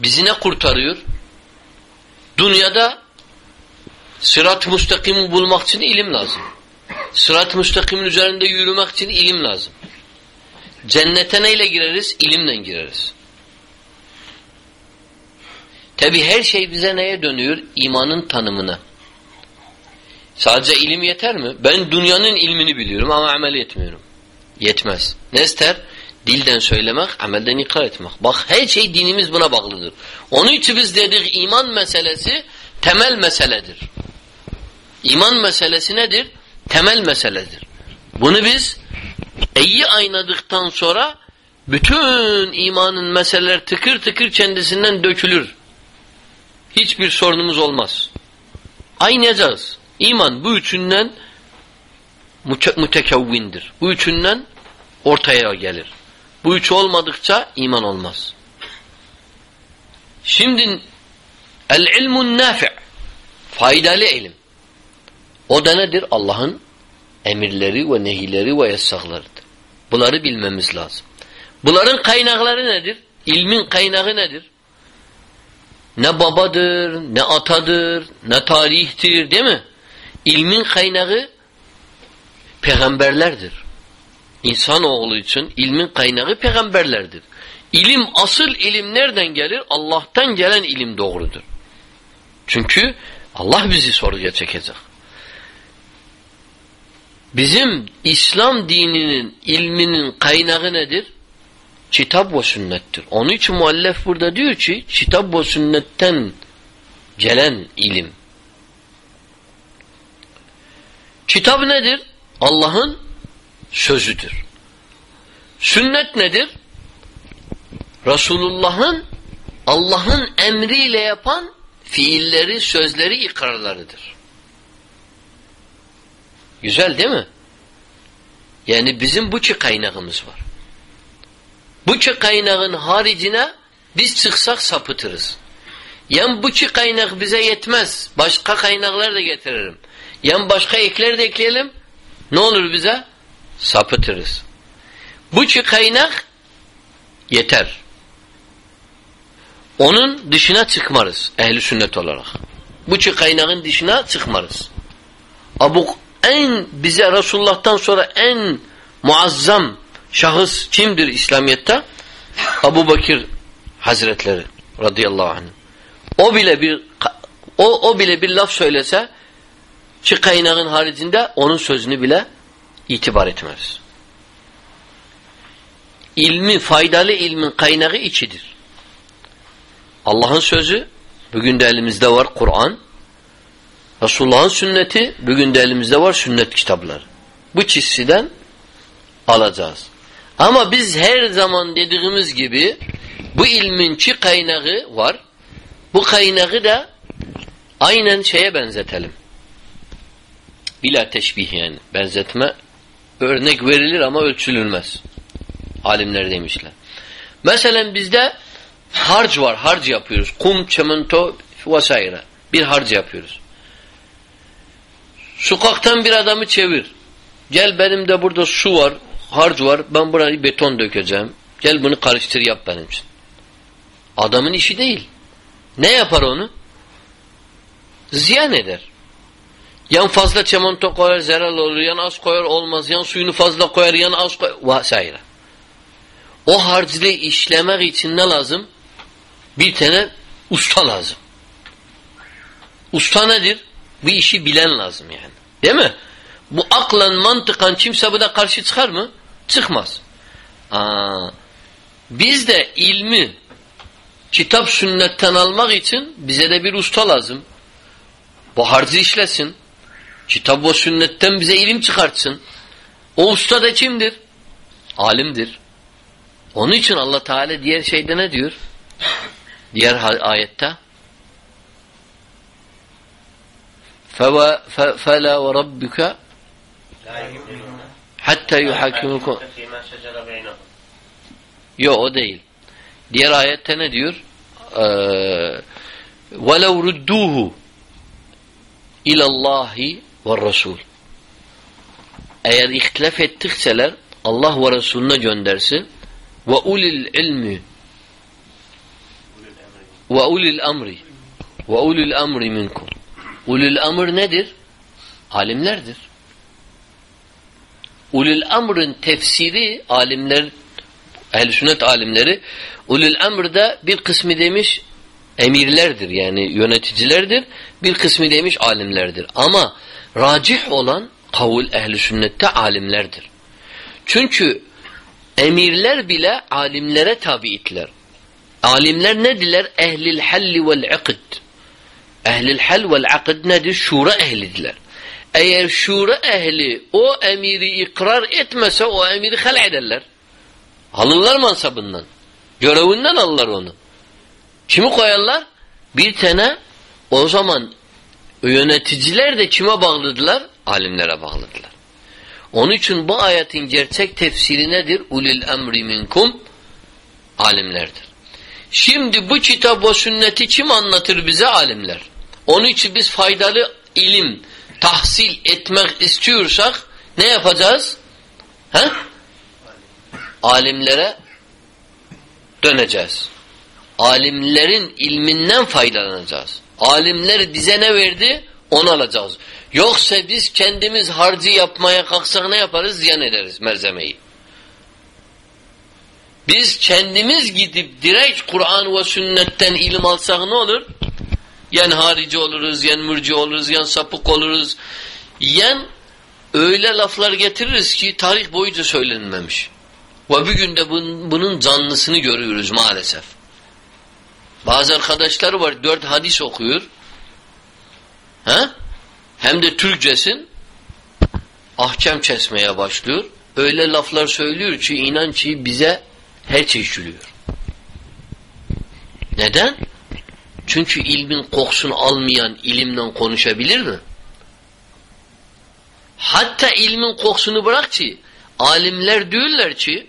Bizi ne kurtarıyor? Dünyada sırat-ı müstakimi bulmak için ilim lazım. Sırat-ı müstakimin üzerinde yürümek için ilim lazım. Cennete neyle gireriz? İlimle gireriz. Tabi her şey bize neye dönüyor? İmanın tanımına. Sadece ilim yeter mi? Ben dünyanın ilmini biliyorum ama amel etmiyorum. Yetmez. Ne ister? Dilden söylemek, amelden ikrar etmek. Bak her şey dinimiz buna bağlıdır. Onun için biz dedik iman meselesi temel meseledir. İman meselesi nedir? Temel meseledir. Bunu biz iyi aynadıktan sonra bütün imanın meseleler tıkır tıkır kendisinden dökülür. Hiçbir sorunumuz olmaz. Aynayacağız. İman bu üçünden müte mütekevvindir. Bu üçünden ortaya gelir. Bu üç olmadıkça iman olmaz. Şimdi el ilmun nafi' faydalı ilim. O da nedir? Allah'ın emirleri ve nehileri ve yasaklarıdır. Bunları bilmemiz lazım. Bunların kaynakları nedir? İlmin kaynağı nedir? Ne babadır, ne atadır, ne tarihtir değil mi? İlmin kaynağı peygamberlerdir. İnsanoğlu için ilmin kaynağı peygamberlerdir. İlim, asıl ilim nereden gelir? Allah'tan gelen ilim doğrudur. Çünkü Allah bizi soruya çekecek. Bizim İslam dininin ilminin kaynağı nedir? Kitap ve sünnettir. Onun için muallef burada diyor ki kitap ve sünnetten gelen ilim. Kitap nedir? Allah'ın sözüdür. Sünnet nedir? Resulullah'ın Allah'ın emriyle yapan fiilleri, sözleri, ikrarlarıdır. Güzel değil mi? Yani bizim bu çi kaynağımız var. Bu çi kaynağın haricine biz çıksak sapıtırız. Yani bu çi kaynak bize yetmez. Başka kaynaklar da getiririm. Yani başka ekler de ekleyelim. Ne olur bize? Sapıtırız. Bu çi kaynak yeter. Onun dışına çıkmarız ehli sünnet olarak. Bu çi kaynağın dışına çıkmarız. Abu en bize Resulullah'tan sonra en muazzam şahıs kimdir İslamiyet'te? Abu Bakir Hazretleri radıyallahu anh. O bile bir o, o bile bir laf söylese ki kaynağın haricinde onun sözünü bile itibar etmez. İlmi, faydalı ilmin kaynağı içidir. Allah'ın sözü bugün de elimizde var Kur'an. Resulullah'ın sünneti bugün de elimizde var sünnet kitapları. Bu çizgiden alacağız. Ama biz her zaman dediğimiz gibi bu ilmin çi kaynağı var. Bu kaynağı da aynen şeye benzetelim. Bila teşbih yani. Benzetme örnek verilir ama ölçülülmez. Alimler demişler. Mesela bizde harc var. Harc yapıyoruz. Kum, çimento vs. Bir harc yapıyoruz. Sokaktan bir adamı çevir. Gel benim de burada su var, harc var. Ben burayı beton dökeceğim. Gel bunu karıştır yap benim için. Adamın işi değil. Ne yapar onu? Ziyan eder. Yan fazla çimento koyar zararlı olur. Yan az koyar olmaz. Yan suyunu fazla koyar. Yan az koyar. Vs. O harcını işlemek için ne lazım? Bir tane usta lazım. Usta nedir? Bu işi bilen lazım yani. Değil mi? Bu aklan mantıkan kimse buna karşı çıkar mı? Çıkmaz. Aa, biz de ilmi kitap sünnetten almak için bize de bir usta lazım. Bu harcı işlesin. Kitap ve sünnetten bize ilim çıkartsın. O usta da kimdir? Alimdir. Onun için Allah Teala diğer şeyde ne diyor? Diğer ayette فَلَا وَرَبِّكَ hatta yuhakimukum Yok o değil. Diğer ayette ne diyor? وَلَوْ رُدُّوهُ اِلَى اللّٰهِ ve Resul. Eğer ihtilaf ettikseler Allah ve Resulüne göndersin ve ulil ilmi ve ulil amri ve ulil amri minkum. Ulil amr nedir? Alimlerdir. Ulul amrın tefsiri alimler ehl sünnet alimleri ulul amrda bir kısmı demiş emirlerdir yani yöneticilerdir bir kısmı demiş alimlerdir. Ama racih olan kavul ehli sünnette alimlerdir. Çünkü emirler bile alimlere tabiitler. Alimler ne diler? Ehlil halli vel akd. Ehlil hal vel akd nedir? Şura ehlidiler. eğer şura ehli o emiri ikrar etmese o emiri hal ederler. Alırlar mansabından. Görevinden alırlar onu. Kimi koyarlar? Bir tane o zaman yöneticiler de kime bağlıdılar? Alimlere bağlıdılar. Onun için bu ayetin gerçek tefsiri nedir? Ulil emri minkum alimlerdir. Şimdi bu kitap ve sünneti kim anlatır bize? Alimler. Onun için biz faydalı ilim tahsil etmek istiyorsak ne yapacağız? He? Alimlere döneceğiz. Alimlerin ilminden faydalanacağız. Alimler bize ne verdi? Onu alacağız. Yoksa biz kendimiz harcı yapmaya kalksak ne yaparız? Ziyan ederiz merzemeyi. Biz kendimiz gidip direkt Kur'an ve sünnetten ilim alsak ne olur? Yen harici oluruz, yen mürci oluruz, yen sapık oluruz. Yen öyle laflar getiririz ki tarih boyunca söylenmemiş. Ve bir günde bunun canlısını görüyoruz maalesef. Bazı arkadaşlar var dört hadis okuyor. Ha? Hem de Türkçesin. Ahkam kesmeye başlıyor. Öyle laflar söylüyor ki inan bize her şey şülüyor. Neden? Çünkü ilmin kokusunu almayan ilimden konuşabilir mi? Hatta ilmin kokusunu bırak ki alimler diyorlar ki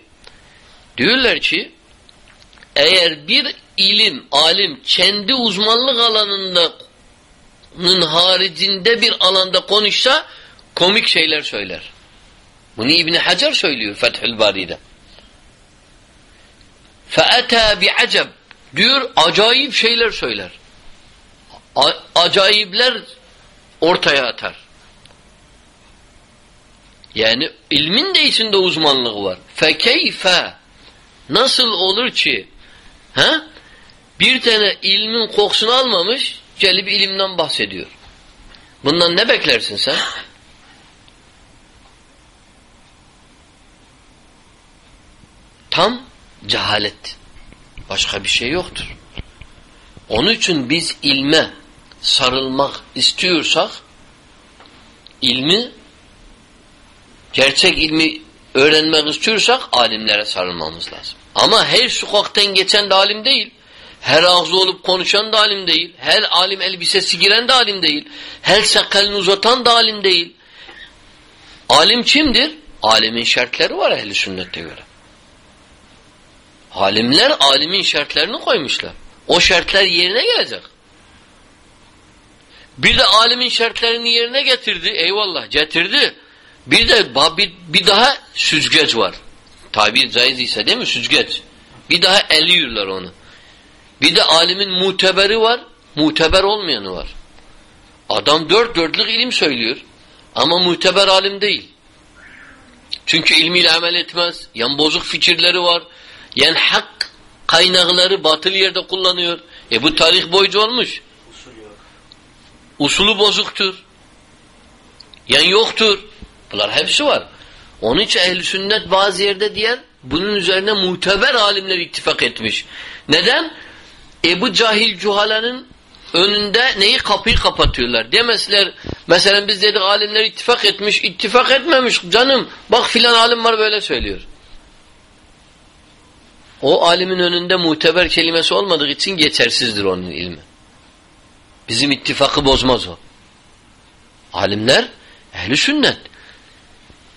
diyorlar ki eğer bir ilim, alim kendi uzmanlık alanının haricinde bir alanda konuşsa komik şeyler söyler. Bunu İbn Hacer söylüyor Fethül Bari'de. Fe'ata bi'acab diyor acayip şeyler söyler. A acayipler ortaya atar. Yani ilmin de içinde uzmanlığı var. Fekeyfe nasıl olur ki he? Bir tane ilmin kokusunu almamış gelip ilimden bahsediyor. Bundan ne beklersin sen? Tam cehalet. Başka bir şey yoktur. Onun için biz ilme sarılmak istiyorsak ilmi gerçek ilmi öğrenmek istiyorsak alimlere sarılmamız lazım. Ama her sokaktan geçen de alim değil. Her ağzı olup konuşan da alim değil. Her alim elbisesi giren de alim değil. Her sakalını uzatan da alim değil. Alim kimdir? Alimin şartları var ehli sünnette göre. Alimler alimin şartlarını koymuşlar. O şartlar yerine gelecek. Bir de alimin şartlarını yerine getirdi. Eyvallah getirdi. Bir de bir, bir daha süzgeç var. Tabir caiz ise değil mi süzgeç? Bir daha eliyorlar onu. Bir de alimin muteberi var. Muteber olmayanı var. Adam dört dörtlük ilim söylüyor. Ama muteber alim değil. Çünkü ilmiyle amel etmez. Yan bozuk fikirleri var. Yani hak kaynakları batıl yerde kullanıyor. E bu tarih boyunca olmuş. Usulü bozuktur. Yani yoktur. Bunlar hepsi var. Onun için ehl sünnet bazı yerde diyen bunun üzerine muteber alimler ittifak etmiş. Neden? Ebu Cahil Cuhala'nın önünde neyi kapıyı kapatıyorlar. Demesler mesela biz dedik alimler ittifak etmiş, ittifak etmemiş canım. Bak filan alim var böyle söylüyor. O alimin önünde muteber kelimesi olmadığı için geçersizdir onun ilmi. Bizim ittifakı bozmaz o. Alimler ehli sünnet.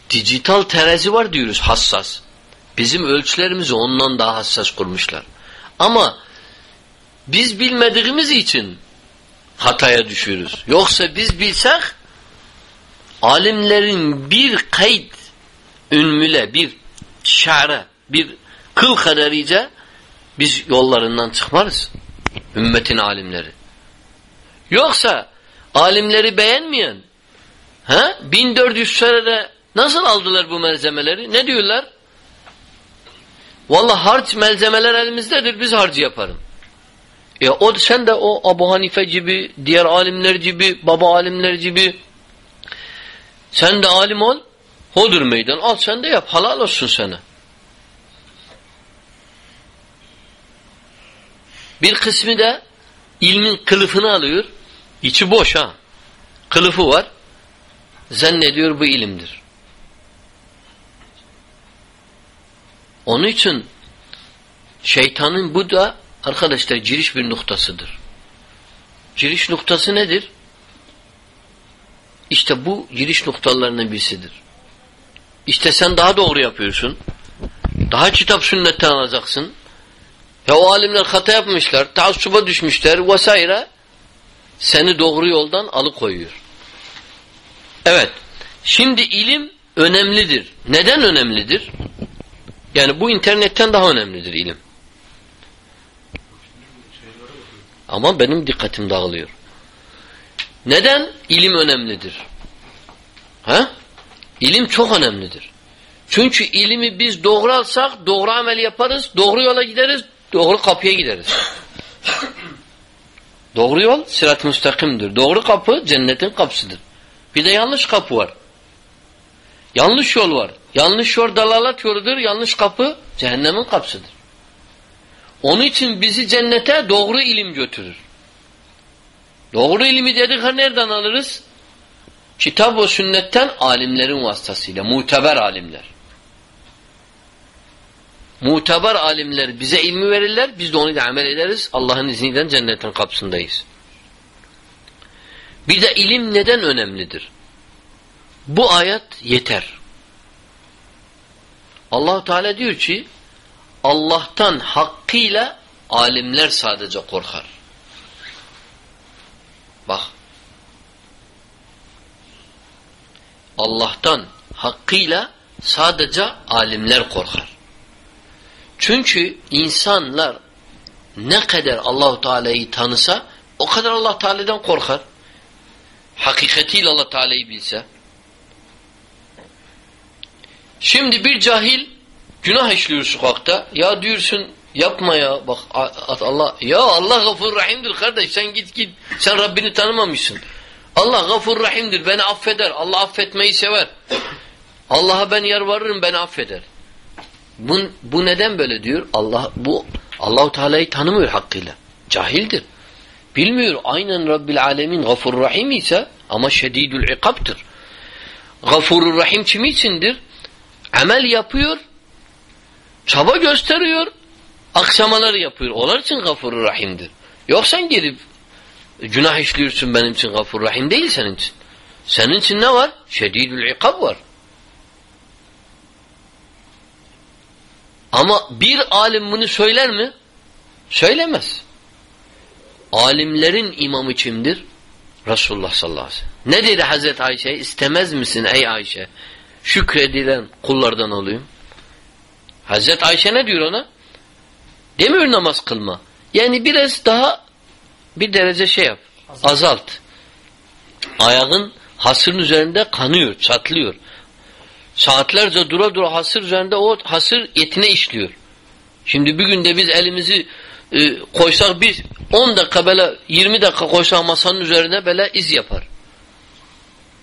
Dijital terazi var diyoruz hassas. Bizim ölçülerimizi ondan daha hassas kurmuşlar. Ama biz bilmediğimiz için hataya düşüyoruz. Yoksa biz bilsek alimlerin bir kayıt ünmüle, bir şare, bir kıl kadarıyla biz yollarından çıkmarız. Ümmetin alimleri. Yoksa alimleri beğenmeyen ha 1400 senede nasıl aldılar bu malzemeleri? Ne diyorlar? Vallahi harç malzemeler elimizdedir biz harcı yaparım. E o sen de o Abu Hanife gibi, diğer alimler gibi, baba alimler gibi sen de alim ol, hodur meydan al sen de yap, halal olsun sana. Bir kısmı da ilmin kılıfını alıyor. İçi boş ha. Kılıfı var. zannediyor bu ilimdir. Onun için şeytanın bu da arkadaşlar giriş bir noktasıdır. Giriş noktası nedir? İşte bu giriş noktalarının birisidir. İşte sen daha doğru yapıyorsun. Daha kitap sünnetten alacaksın. Ya o alimler hata yapmışlar, taassuba düşmüşler vesaire. Seni doğru yoldan alıkoyuyor. Evet. Şimdi ilim önemlidir. Neden önemlidir? Yani bu internetten daha önemlidir ilim. Ama benim dikkatim dağılıyor. Neden ilim önemlidir? Ha? İlim çok önemlidir. Çünkü ilimi biz doğru alsak doğru amel yaparız, doğru yola gideriz, doğru kapıya gideriz. (coughs) doğru yol sırat-ı müstakimdir. Doğru kapı cennetin kapısıdır. Bir de yanlış kapı var. Yanlış yol var. Yanlış yol dalalat yoludur. Yanlış kapı cehennemin kapısıdır. Onun için bizi cennete doğru ilim götürür. Doğru ilmi dedik ha nereden alırız? Kitap ve sünnetten alimlerin vasıtasıyla. Muteber alimler. Muteber alimler bize ilmi verirler. Biz de onu da amel ederiz. Allah'ın izniyle cennetin kapısındayız. Bir de ilim neden önemlidir? Bu ayet yeter. allah Teala diyor ki Allah'tan hakkıyla alimler sadece korkar. Bak. Allah'tan hakkıyla sadece alimler korkar. Çünkü insanlar ne kadar Allahu Teala'yı tanısa o kadar Allah Teala'dan korkar. Hakikatiyle Allah Teala'yı bilse. Şimdi bir cahil günah işliyor sokakta. Ya diyorsun yapma ya. Bak Allah ya Allah gafur rahimdir kardeş sen git git. Sen Rabbini tanımamışsın. Allah gafur rahimdir beni affeder. Allah affetmeyi sever. Allah'a ben yer varırım beni affeder. Bu, bu neden böyle diyor? Allah bu Allahu Teala'yı tanımıyor hakkıyla. Cahildir. Bilmiyor. Aynen Rabbil Alemin gafur rahim ise ama şedidül ikaptır. Gafurur rahim kim içindir? Amel yapıyor, çaba gösteriyor, aksamalar yapıyor. Onlar için gafurur rahimdir. Yoksa gelip günah işliyorsun benim için gafurur rahim değil senin için. Senin için ne var? Şedidül ikab var. Ama bir alim bunu söyler mi? Söylemez. Alimlerin imamı kimdir? Resulullah sallallahu aleyhi ve sellem. Ne dedi Hazreti Ayşe? İstemez misin ey Ayşe? Şükredilen kullardan olayım. Hazreti Ayşe ne diyor ona? Demiyor namaz kılma. Yani biraz daha bir derece şey yap. Azalt. Ayağın hasırın üzerinde kanıyor, çatlıyor. Saatlerce dura dura hasır üzerinde o hasır etine işliyor. Şimdi bir günde biz elimizi e, koysak bir 10 dakika böyle 20 dakika koysak masanın üzerine böyle iz yapar.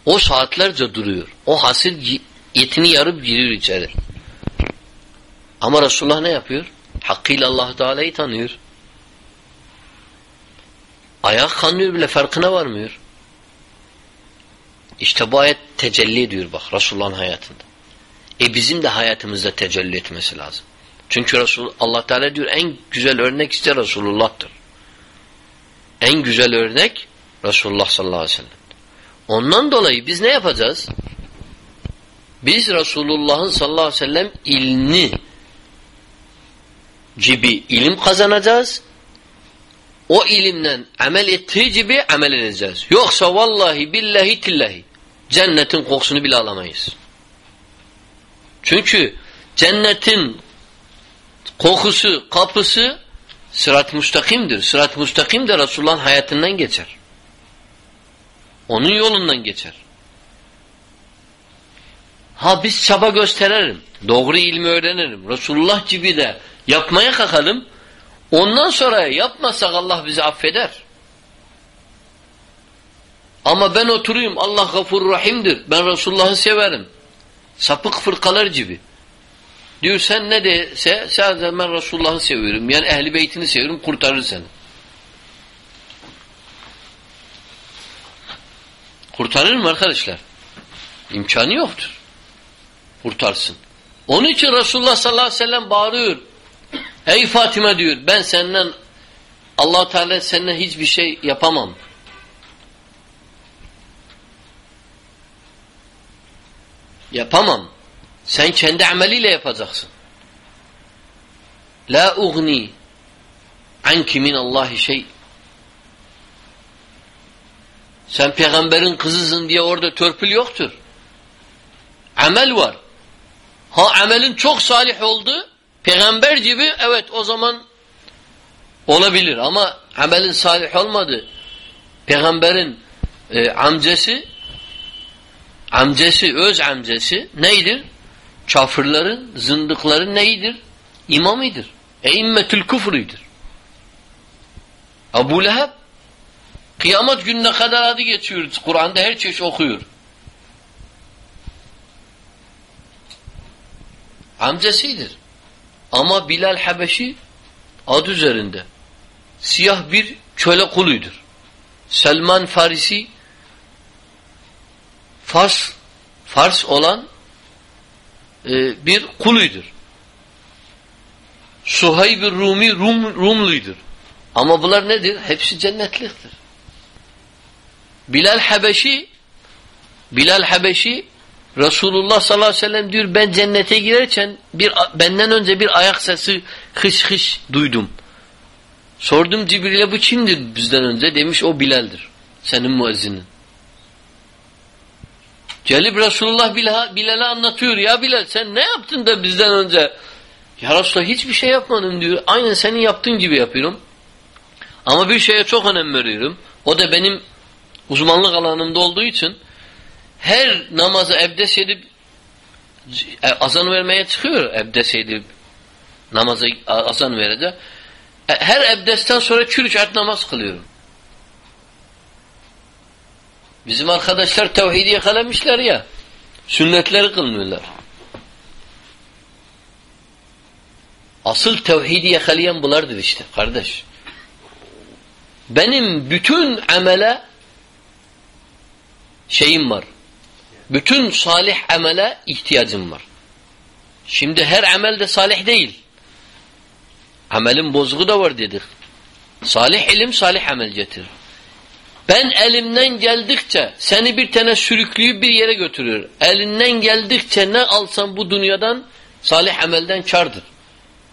O saatlerce duruyor. O hasır etini yarıp giriyor içeri. Ama Resulullah ne yapıyor? Hakkıyla allah Teala'yı tanıyor. Ayak kanıyor bile farkına varmıyor. İşte bu ayet tecelli ediyor bak Resulullah'ın hayatında. E bizim de hayatımızda tecelli etmesi lazım. Çünkü Resul Allah Teala diyor en güzel örnek işte Resulullah'tır. En güzel örnek Resulullah sallallahu aleyhi ve sellem. Ondan dolayı biz ne yapacağız? Biz Resulullah'ın sallallahu aleyhi ve sellem ilni gibi ilim kazanacağız. O ilimden amel ettiği gibi amel edeceğiz. Yoksa vallahi billahi tillahi cennetin kokusunu bile alamayız. Çünkü cennetin kokusu, kapısı sırat-ı müstakimdir. Sırat-ı müstakim de Resulullah'ın hayatından geçer. Onun yolundan geçer. Ha biz çaba gösterelim. Doğru ilmi öğrenelim. Resulullah gibi de yapmaya kalkalım. Ondan sonra yapmasak Allah bizi affeder. Ama ben oturayım Allah gafur rahimdir. Ben Resulullah'ı severim. Sapık fırkalar gibi. Diyor sen ne dese sadece ben Resulullah'ı seviyorum. Yani ehli beytini seviyorum kurtarır seni. Kurtarır mı arkadaşlar? İmkanı yoktur. Kurtarsın. Onun için Resulullah sallallahu aleyhi ve sellem bağırıyor. Ey Fatime diyor ben senden allah Teala senden hiçbir şey yapamam. Yapamam. Sen kendi ameliyle yapacaksın. La ugni anki min Allahi şey. Sen peygamberin kızısın diye orada törpül yoktur. Amel var. Ha amelin çok salih oldu, peygamber gibi evet o zaman olabilir ama amelin salih olmadı. Peygamberin e, amcası amcası, öz amcası neydir? Çafırların, zındıkların neyidir? İmamıdır. Eimmetül küfrüdür. Abu Leheb kıyamet gününe kadar adı geçiyor. Kur'an'da her çeşit okuyor. Amcasıdır. Ama Bilal Habeşi adı üzerinde. Siyah bir köle kuluydur. Selman Farisi Fars Fars olan e, bir kuluydur. Suhayb Rumi Rum, Rumluydur. Ama bunlar nedir? Hepsi cennetliktir. Bilal Habeşi Bilal Habeşi Resulullah sallallahu aleyhi ve sellem diyor ben cennete girerken bir benden önce bir ayak sesi hış hış duydum. Sordum Cibril'e bu kimdir bizden önce? Demiş o Bilal'dir. Senin müezzinin. Gelip Resulullah Bilal'e anlatıyor. Ya Bilal sen ne yaptın da bizden önce? Ya Resulullah hiçbir şey yapmadım diyor. Aynen senin yaptığın gibi yapıyorum. Ama bir şeye çok önem veriyorum. O da benim uzmanlık alanımda olduğu için her namazı ebdes edip e, azan vermeye çıkıyor ebdes edip namazı azan verecek. E, her ebdesten sonra çürüç namaz kılıyorum. Bizim arkadaşlar tevhidi yakalamışlar ya. Sünnetleri kılmıyorlar. Asıl tevhidi yakalayan bulardır işte kardeş. Benim bütün amele şeyim var. Bütün salih amele ihtiyacım var. Şimdi her amel de salih değil. Amelin bozgu da var dedik. Salih ilim salih amel getirir. Ben elimden geldikçe seni bir tane sürükleyip bir yere götürüyor. Elinden geldikçe ne alsan bu dünyadan salih amelden kardır.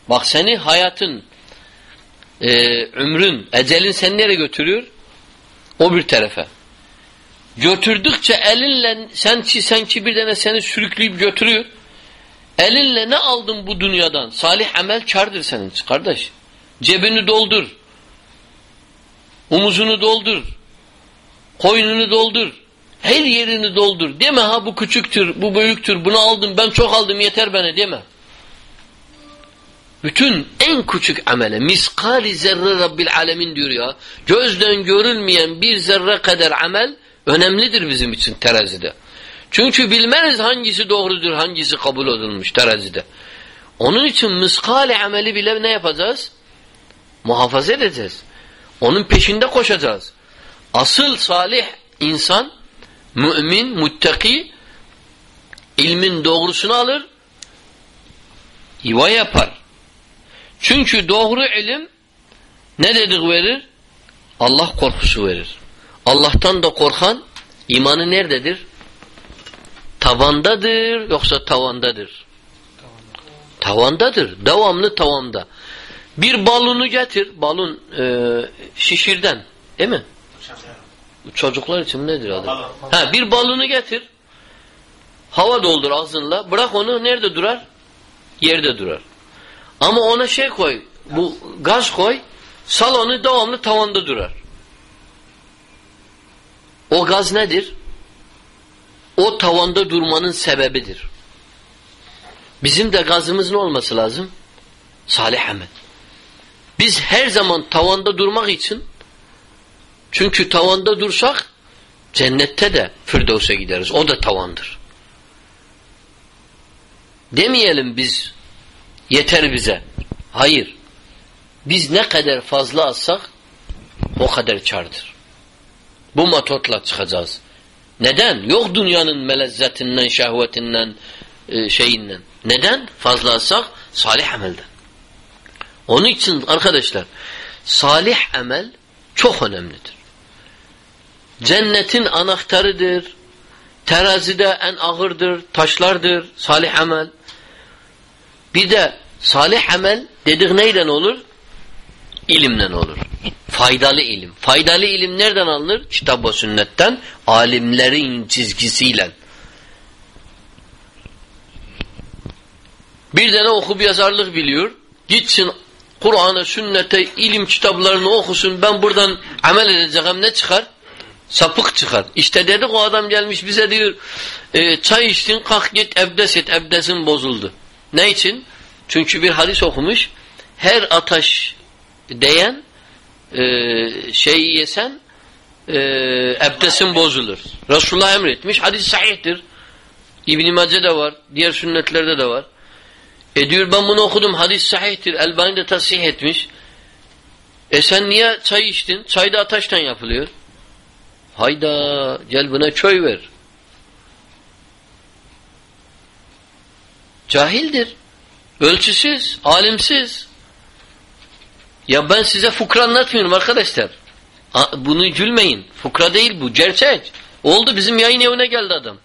Bak seni hayatın, e, ömrün, ecelin seni nereye götürüyor? O bir tarafa. Götürdükçe elinle sen ki sen ki bir tane seni sürükleyip götürüyor. Elinle ne aldın bu dünyadan? Salih amel kardır senin kardeş. Cebini doldur. Omuzunu doldur. Koynunu doldur. Her yerini doldur. Deme ha bu küçüktür, bu büyüktür, bunu aldım, ben çok aldım yeter bana deme. Bütün en küçük amele miskali zerre Rabbil alemin diyor ya. Gözden görülmeyen bir zerre kadar amel önemlidir bizim için terazide. Çünkü bilmeriz hangisi doğrudur, hangisi kabul edilmiş terazide. Onun için miskali ameli bile ne yapacağız? Muhafaza edeceğiz. Onun peşinde koşacağız. Asıl salih insan, mümin, muttaki, ilmin doğrusunu alır, yuva yapar. Çünkü doğru ilim ne dedik verir? Allah korkusu verir. Allah'tan da korkan imanı nerededir? Tavandadır yoksa tavandadır? Tavandadır. Devamlı tavanda. Bir balonu getir. Balon e, şişirden. Değil mi? Çocuklar için nedir adı? Ha, bir balonu getir. Hava doldur ağzınla. Bırak onu nerede durar? Yerde durar. Ama ona şey koy. Bu gaz koy. Salonu devamlı tavanda durar. O gaz nedir? O tavanda durmanın sebebidir. Bizim de gazımız ne olması lazım? Salih amel. Biz her zaman tavanda durmak için çünkü tavanda dursak cennette de Firdevs'e gideriz. O da tavandır. Demeyelim biz yeter bize. Hayır. Biz ne kadar fazla atsak o kadar çardır. Bu matotla çıkacağız. Neden? Yok dünyanın melezzetinden, şehvetinden, e, şeyinden. Neden? Fazla alsak salih amelden. Onun için arkadaşlar salih amel çok önemlidir. Cennetin anahtarıdır. Terazide en ağırdır, taşlardır salih amel. Bir de salih amel dedik neyden olur? İlimden olur. Faydalı ilim. Faydalı ilim nereden alınır? Kitap ve sünnetten, alimlerin çizgisiyle. Bir tane okub yazarlık biliyor. Gitsin Kur'an'a, sünnete, ilim kitaplarını okusun. Ben buradan amel edeceğim ne çıkar? Sapık çıkar. İşte dedik o adam gelmiş bize diyor e, çay içtin kalk git ebdes et ebdesin bozuldu. Ne için? Çünkü bir hadis okumuş. Her ataş değen e, şeyi yesen e, ebdesin bozulur. Resulullah emretmiş. Hadis sahihtir. İbn-i Mace'de var. Diğer sünnetlerde de var. E diyor ben bunu okudum. Hadis sahihtir. Elbani de tasih etmiş. E sen niye çay içtin? Çay da ataştan yapılıyor. Hayda gel buna köy ver. Cahildir. Ölçüsüz, alimsiz. Ya ben size fukra anlatmıyorum arkadaşlar. Bunu gülmeyin. Fukra değil bu. Gerçek. Oldu bizim yayın evine geldi adam.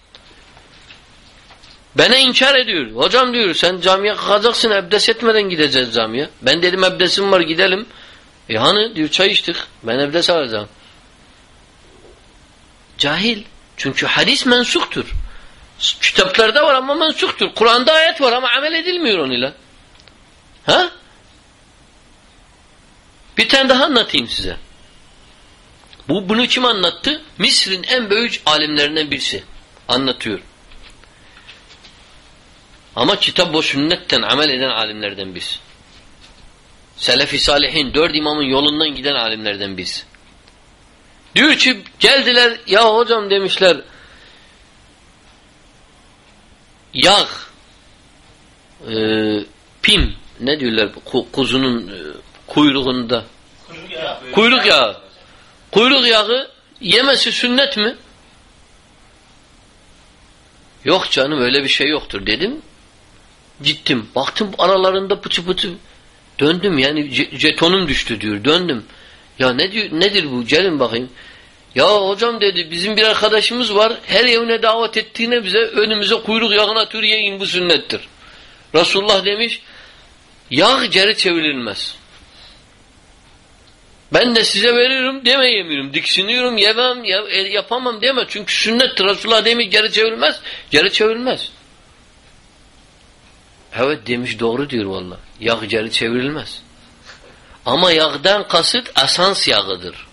Bana inkar ediyor. Hocam diyor sen camiye kalkacaksın ebdes etmeden gideceğiz camiye. Ben dedim ebdesim var gidelim. E hani diyor çay içtik. Ben ebdes alacağım. Cahil. Çünkü hadis mensuktur. Kitaplarda var ama mensuktur. Kur'an'da ayet var ama amel edilmiyor onunla. Ha? Bir tane daha anlatayım size. Bu bunu kim anlattı? Mısır'ın en büyük alimlerinden birisi anlatıyor. Ama kitap ve sünnetten amel eden alimlerden biz. Selefi salihin, dört imamın yolundan giden alimlerden biz. Diyor ki geldiler ya hocam demişler yağ e, pim ne diyorlar kuzunun e, kuyruğunda kuyruk yağı. kuyruk yağı yemesi sünnet mi? Yok canım öyle bir şey yoktur dedim. Gittim. Baktım aralarında pıçı pıçı döndüm yani jetonum düştü diyor. Döndüm. Ya ne diyor, nedir bu? Gelin bakayım. Ya hocam dedi bizim bir arkadaşımız var. Her evine davet ettiğine bize önümüze kuyruk yağına atıyor yiyin bu sünnettir. Resulullah demiş yağ geri çevrilmez. Ben de size veririm deme yemiyorum. Diksiniyorum yemem yapamam deme. Çünkü sünnettir. Resulullah demiş geri çevrilmez. Geri çevrilmez. Evet demiş doğru diyor valla. Yağ geri çevrilmez. Ama yağdan kasıt asans yağıdır.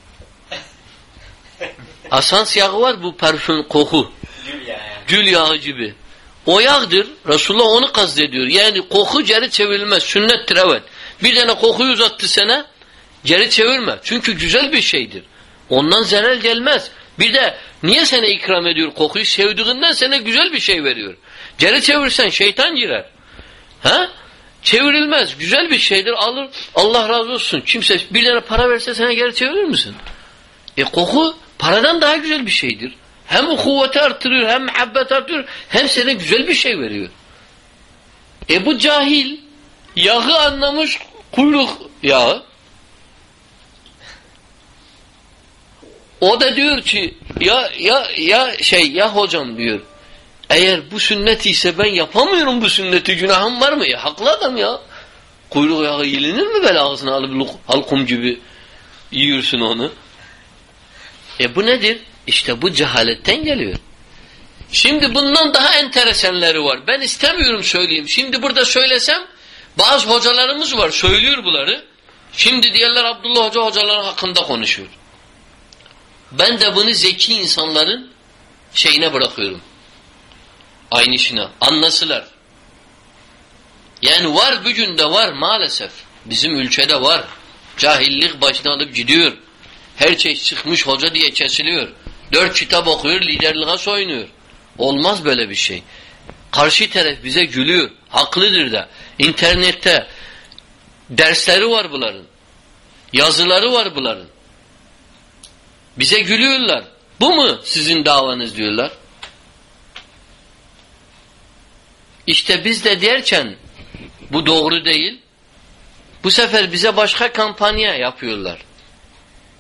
Asans yağı var bu parfüm koku. Gül yağı. Gül yağı gibi. O yağdır. Resulullah onu kastediyor. Yani koku geri çevrilmez. Sünnettir evet. Bir tane kokuyu uzattı sana geri çevirme. Çünkü güzel bir şeydir. Ondan zarar gelmez. Bir de niye sana ikram ediyor kokuyu? Sevdiğinden sana güzel bir şey veriyor. Geri çevirsen şeytan girer. Ha? Çevrilmez. Güzel bir şeydir. Alır. Allah razı olsun. Kimse bir tane para verse sana geri çevirir misin? E koku paradan daha güzel bir şeydir. Hem kuvveti artırıyor, hem muhabbet artırıyor, hem sana güzel bir şey veriyor. E bu cahil yağı anlamış kuyruk yağı. O da diyor ki ya ya ya şey ya hocam diyor eğer bu sünnet ise ben yapamıyorum bu sünneti günahım var mı? Ya haklı adam ya. Kuyruk yağı yilinir mi böyle ağzına alıp halkum gibi yiyorsun onu? E bu nedir? İşte bu cehaletten geliyor. Şimdi bundan daha enteresanları var. Ben istemiyorum söyleyeyim. Şimdi burada söylesem bazı hocalarımız var söylüyor bunları. Şimdi diğerler Abdullah Hoca hocaların hakkında konuşuyor. Ben de bunu zeki insanların şeyine bırakıyorum. Aynı işine. Anlasılar. Yani var bugün de var maalesef. Bizim ülkede var. Cahillik başına alıp gidiyor. Her şey çıkmış hoca diye kesiliyor. Dört kitap okuyor, liderliğe soyunuyor. Olmaz böyle bir şey. Karşı taraf bize gülüyor. Haklıdır da. İnternette dersleri var bunların. Yazıları var bunların. Bize gülüyorlar. Bu mu sizin davanız diyorlar. İşte biz de derken bu doğru değil. Bu sefer bize başka kampanya yapıyorlar.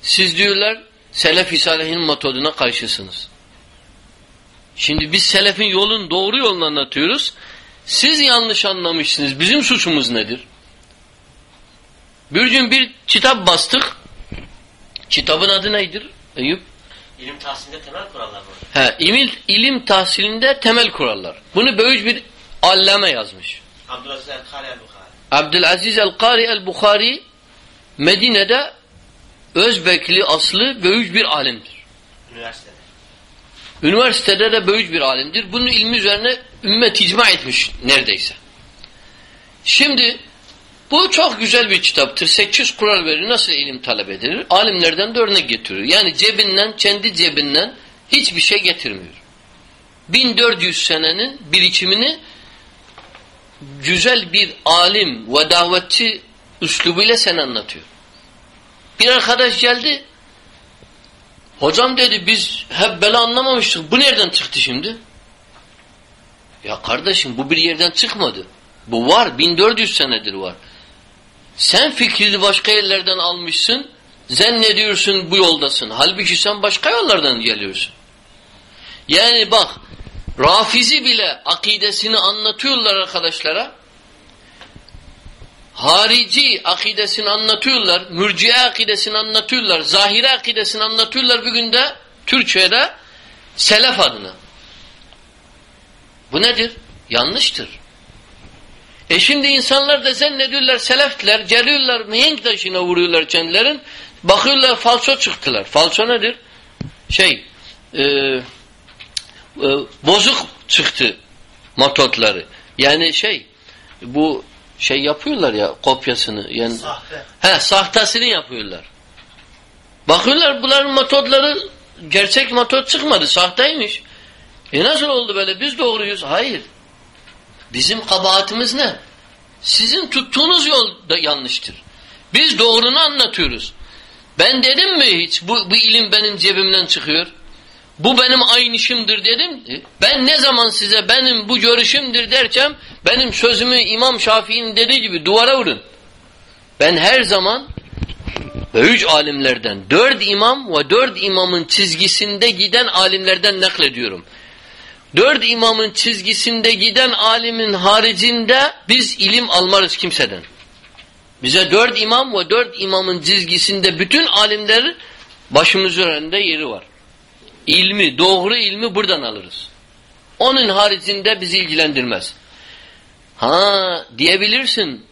Siz diyorlar Selefi Salih'in metoduna karşısınız. Şimdi biz Selef'in yolun doğru yolunu anlatıyoruz. Siz yanlış anlamışsınız. Bizim suçumuz nedir? Bir gün bir kitap bastık. Kitabın adı nedir Eyüp? İlim tahsilinde temel kurallar mı? He, ilim, ilim tahsilinde temel kurallar. Bunu böyük bir allame yazmış. Abdülaziz el-Kari el-Bukhari. Abdülaziz el-Kari el-Bukhari Medine'de Özbekli aslı böyük bir alimdir. Üniversitede. Üniversitede de böyük bir alimdir. Bunun ilmi üzerine ümmet icma etmiş neredeyse. Şimdi bu çok güzel bir kitaptır. 800 kural verir. Nasıl ilim talep edilir? Alimlerden de örnek getiriyor. Yani cebinden, kendi cebinden hiçbir şey getirmiyor. 1400 senenin birikimini güzel bir alim ve davetçi üslubuyla sen anlatıyor. Bir arkadaş geldi. Hocam dedi biz hep böyle anlamamıştık. Bu nereden çıktı şimdi? Ya kardeşim bu bir yerden çıkmadı. Bu var. 1400 senedir var. Sen fikrini başka yerlerden almışsın. Zannediyorsun bu yoldasın. Halbuki sen başka yollardan geliyorsun. Yani bak Rafizi bile akidesini anlatıyorlar arkadaşlara. Harici akidesini anlatıyorlar. Mürciye akidesini anlatıyorlar. Zahire akidesini anlatıyorlar bugün de Türkiye'de selef adına. Bu nedir? Yanlıştır. E şimdi insanlar da zannediyorlar seleftiler, geliyorlar mihenk taşına vuruyorlar kendilerin. Bakıyorlar falso çıktılar. Falso nedir? Şey e, e, bozuk çıktı matotları. Yani şey bu şey yapıyorlar ya kopyasını yani Sahte. he sahtasını yapıyorlar. Bakıyorlar bunların metodları gerçek metot çıkmadı. Sahteymiş. E nasıl oldu böyle? Biz doğruyuz. Hayır. Bizim kabahatimiz ne? Sizin tuttuğunuz yol da yanlıştır. Biz doğrunu anlatıyoruz. Ben dedim mi hiç bu, bu ilim benim cebimden çıkıyor? Bu benim aynışımdır dedim. E, Ben ne zaman size benim bu görüşümdür derken benim sözümü İmam Şafii'nin dediği gibi duvara vurun. Ben her zaman Böyük alimlerden dört imam ve dört imamın çizgisinde giden alimlerden naklediyorum. Dört imamın çizgisinde giden alimin haricinde biz ilim almarız kimseden. Bize dört imam ve dört imamın çizgisinde bütün alimlerin başımız üzerinde yeri var. İlmi, doğru ilmi buradan alırız. Onun haricinde bizi ilgilendirmez. Ha diyebilirsin.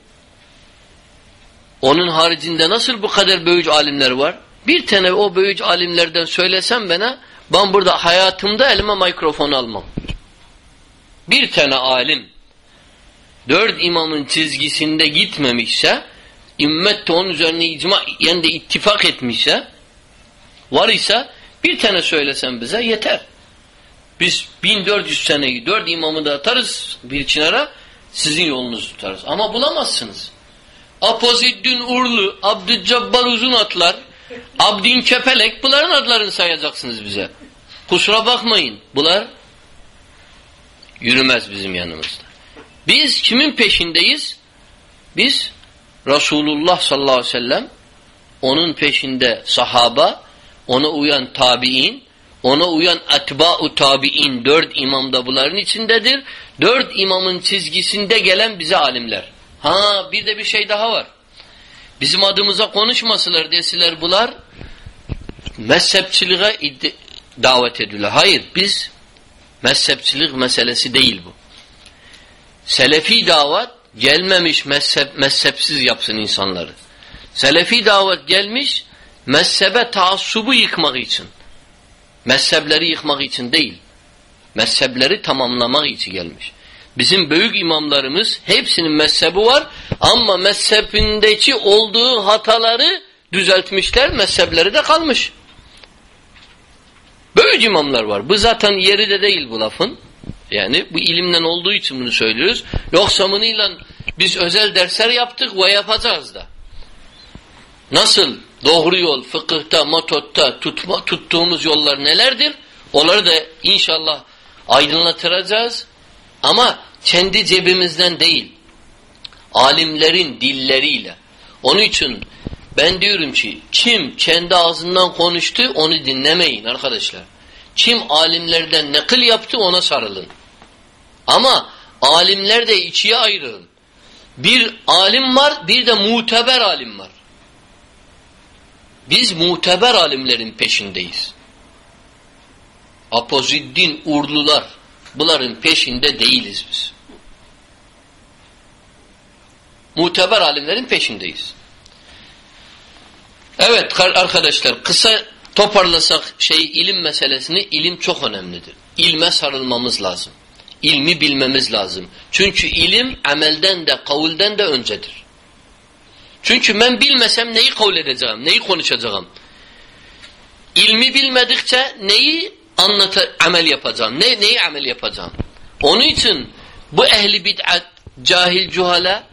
Onun haricinde nasıl bu kadar böyük alimler var? Bir tane o böyük alimlerden söylesem bana ben burada hayatımda elime mikrofon almam. Bir tane alim dört imamın çizgisinde gitmemişse ümmet de onun üzerine icma yani de ittifak etmişse var ise bir tane söylesen bize yeter. Biz 1400 seneyi dört imamı da atarız bir kenara sizin yolunuzu tutarız. Ama bulamazsınız. Apoziddin Urlu, Abdüccabbar Uzun Atlar, Abdin Kepelek bunların adlarını sayacaksınız bize. Kusura bakmayın. Bunlar yürümez bizim yanımızda. Biz kimin peşindeyiz? Biz Resulullah sallallahu aleyhi ve sellem onun peşinde sahaba, ona uyan tabi'in, ona uyan etba'u tabi'in dört imam da bunların içindedir. Dört imamın çizgisinde gelen bize alimler. Ha bir de bir şey daha var. Bizim adımıza konuşmasılar deseler bunlar mezhepçiliğe davet ediyorlar. Hayır biz mezhepçilik meselesi değil bu. Selefi davet gelmemiş mezhep, mezhepsiz yapsın insanları. Selefi davet gelmiş mezhebe taassubu yıkmak için. Mezhepleri yıkmak için değil. Mezhepleri tamamlamak için gelmiş. Bizim büyük imamlarımız hepsinin mezhebi var ama mezhebindeki olduğu hataları düzeltmişler, mezhepleri de kalmış. Büyük imamlar var. Bu zaten yeri de değil bu lafın. Yani bu ilimden olduğu için bunu söylüyoruz. Yoksa bununla biz özel dersler yaptık ve yapacağız da. Nasıl Doğru yol fıkıhta, matotta tutma, tuttuğumuz yollar nelerdir? Onları da inşallah aydınlatacağız. Ama kendi cebimizden değil. Alimlerin dilleriyle. Onun için ben diyorum ki kim kendi ağzından konuştu onu dinlemeyin arkadaşlar. Kim alimlerden nakil yaptı ona sarılın. Ama alimler de ikiye ayrılın. Bir alim var bir de muteber alim var. Biz muteber alimlerin peşindeyiz. Apoziddin, Urlular bunların peşinde değiliz biz. Muteber alimlerin peşindeyiz. Evet arkadaşlar kısa toparlasak şey ilim meselesini ilim çok önemlidir. İlme sarılmamız lazım. İlmi bilmemiz lazım. Çünkü ilim amelden de kavulden de öncedir. Çünkü ben bilmesem neyi kavul edeceğim, neyi konuşacağım? İlmi bilmedikçe neyi anlata, amel yapacağım, ne, neyi amel yapacağım? Onun için bu ehli bid'at, cahil cuhala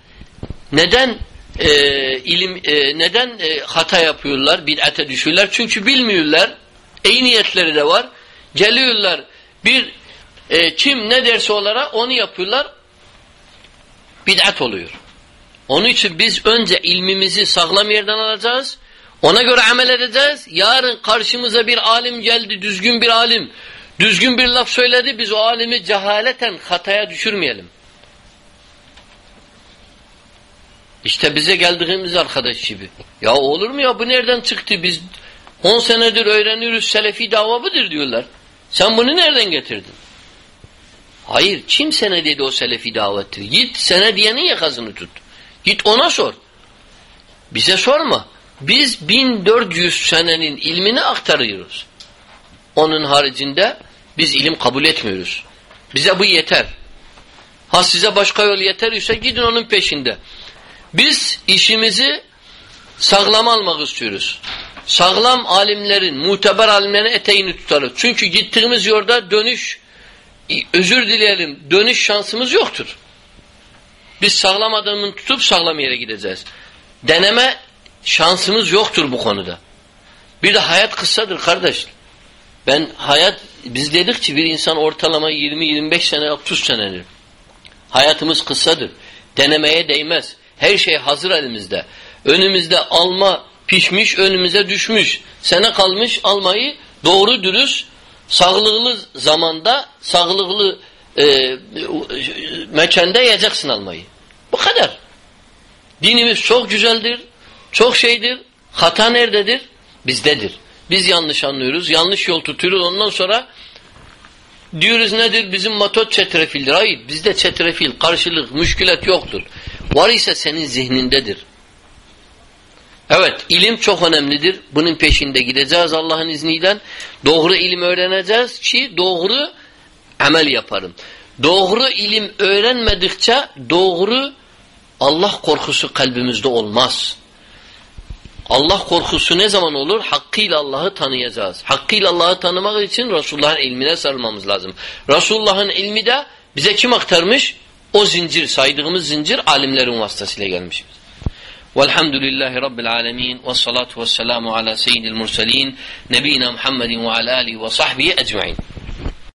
neden e, ilim e, neden e, hata yapıyorlar, bid'ate düşüyorlar? Çünkü bilmiyorlar. İyi niyetleri de var. Geliyorlar bir e, kim ne derse olarak onu yapıyorlar. Bid'at oluyor. Onun için biz önce ilmimizi sağlam yerden alacağız. Ona göre amel edeceğiz. Yarın karşımıza bir alim geldi, düzgün bir alim. Düzgün bir laf söyledi. Biz o alimi cehaleten hataya düşürmeyelim. İşte bize geldiğimiz arkadaş gibi. Ya olur mu ya bu nereden çıktı? Biz 10 senedir öğreniyoruz selefi dava budur diyorlar. Sen bunu nereden getirdin? Hayır. Kim sene dedi o selefi davettir? Git sene diyenin yakasını tut. Git ona sor. Bize sorma. Biz 1400 senenin ilmini aktarıyoruz. Onun haricinde biz ilim kabul etmiyoruz. Bize bu yeter. Ha size başka yol yeter ise gidin onun peşinde. Biz işimizi sağlam almak istiyoruz. Sağlam alimlerin, muteber alimlerin eteğini tutarız. Çünkü gittiğimiz yolda dönüş, özür dileyelim, dönüş şansımız yoktur. Biz sağlam adamını tutup sağlam yere gideceğiz. Deneme şansımız yoktur bu konuda. Bir de hayat kısadır kardeş. Ben hayat, biz dedik ki bir insan ortalama 20-25 sene, 30 senedir. Hayatımız kısadır. Denemeye değmez. Her şey hazır elimizde. Önümüzde alma pişmiş, önümüze düşmüş. Sene kalmış almayı doğru dürüst, sağlıklı zamanda, sağlıklı e, mekanda yiyeceksin almayı. Bu kadar. Dinimiz çok güzeldir, çok şeydir. Hata nerededir? Bizdedir. Biz yanlış anlıyoruz, yanlış yol tutuyoruz. Ondan sonra diyoruz nedir? Bizim matot çetrefildir. Hayır, bizde çetrefil, karşılık, müşkület yoktur. Var ise senin zihnindedir. Evet, ilim çok önemlidir. Bunun peşinde gideceğiz Allah'ın izniyle. Doğru ilim öğreneceğiz ki doğru amel yaparım. Doğru ilim öğrenmedikçe doğru Allah korkusu kalbimizde olmaz. Allah korkusu ne zaman olur? Hakkıyla Allah'ı tanıyacağız. Hakkıyla Allah'ı tanımak için Resulullah'ın ilmine sarılmamız lazım. Resulullah'ın ilmi de bize kim aktarmış? O zincir, saydığımız zincir alimlerin vasıtasıyla gelmiş. Velhamdülillahi Rabbil alemin ve salatu ve selamu ala seyyidil murselin nebina Muhammedin ve ala alihi ve sahbihi ecmain.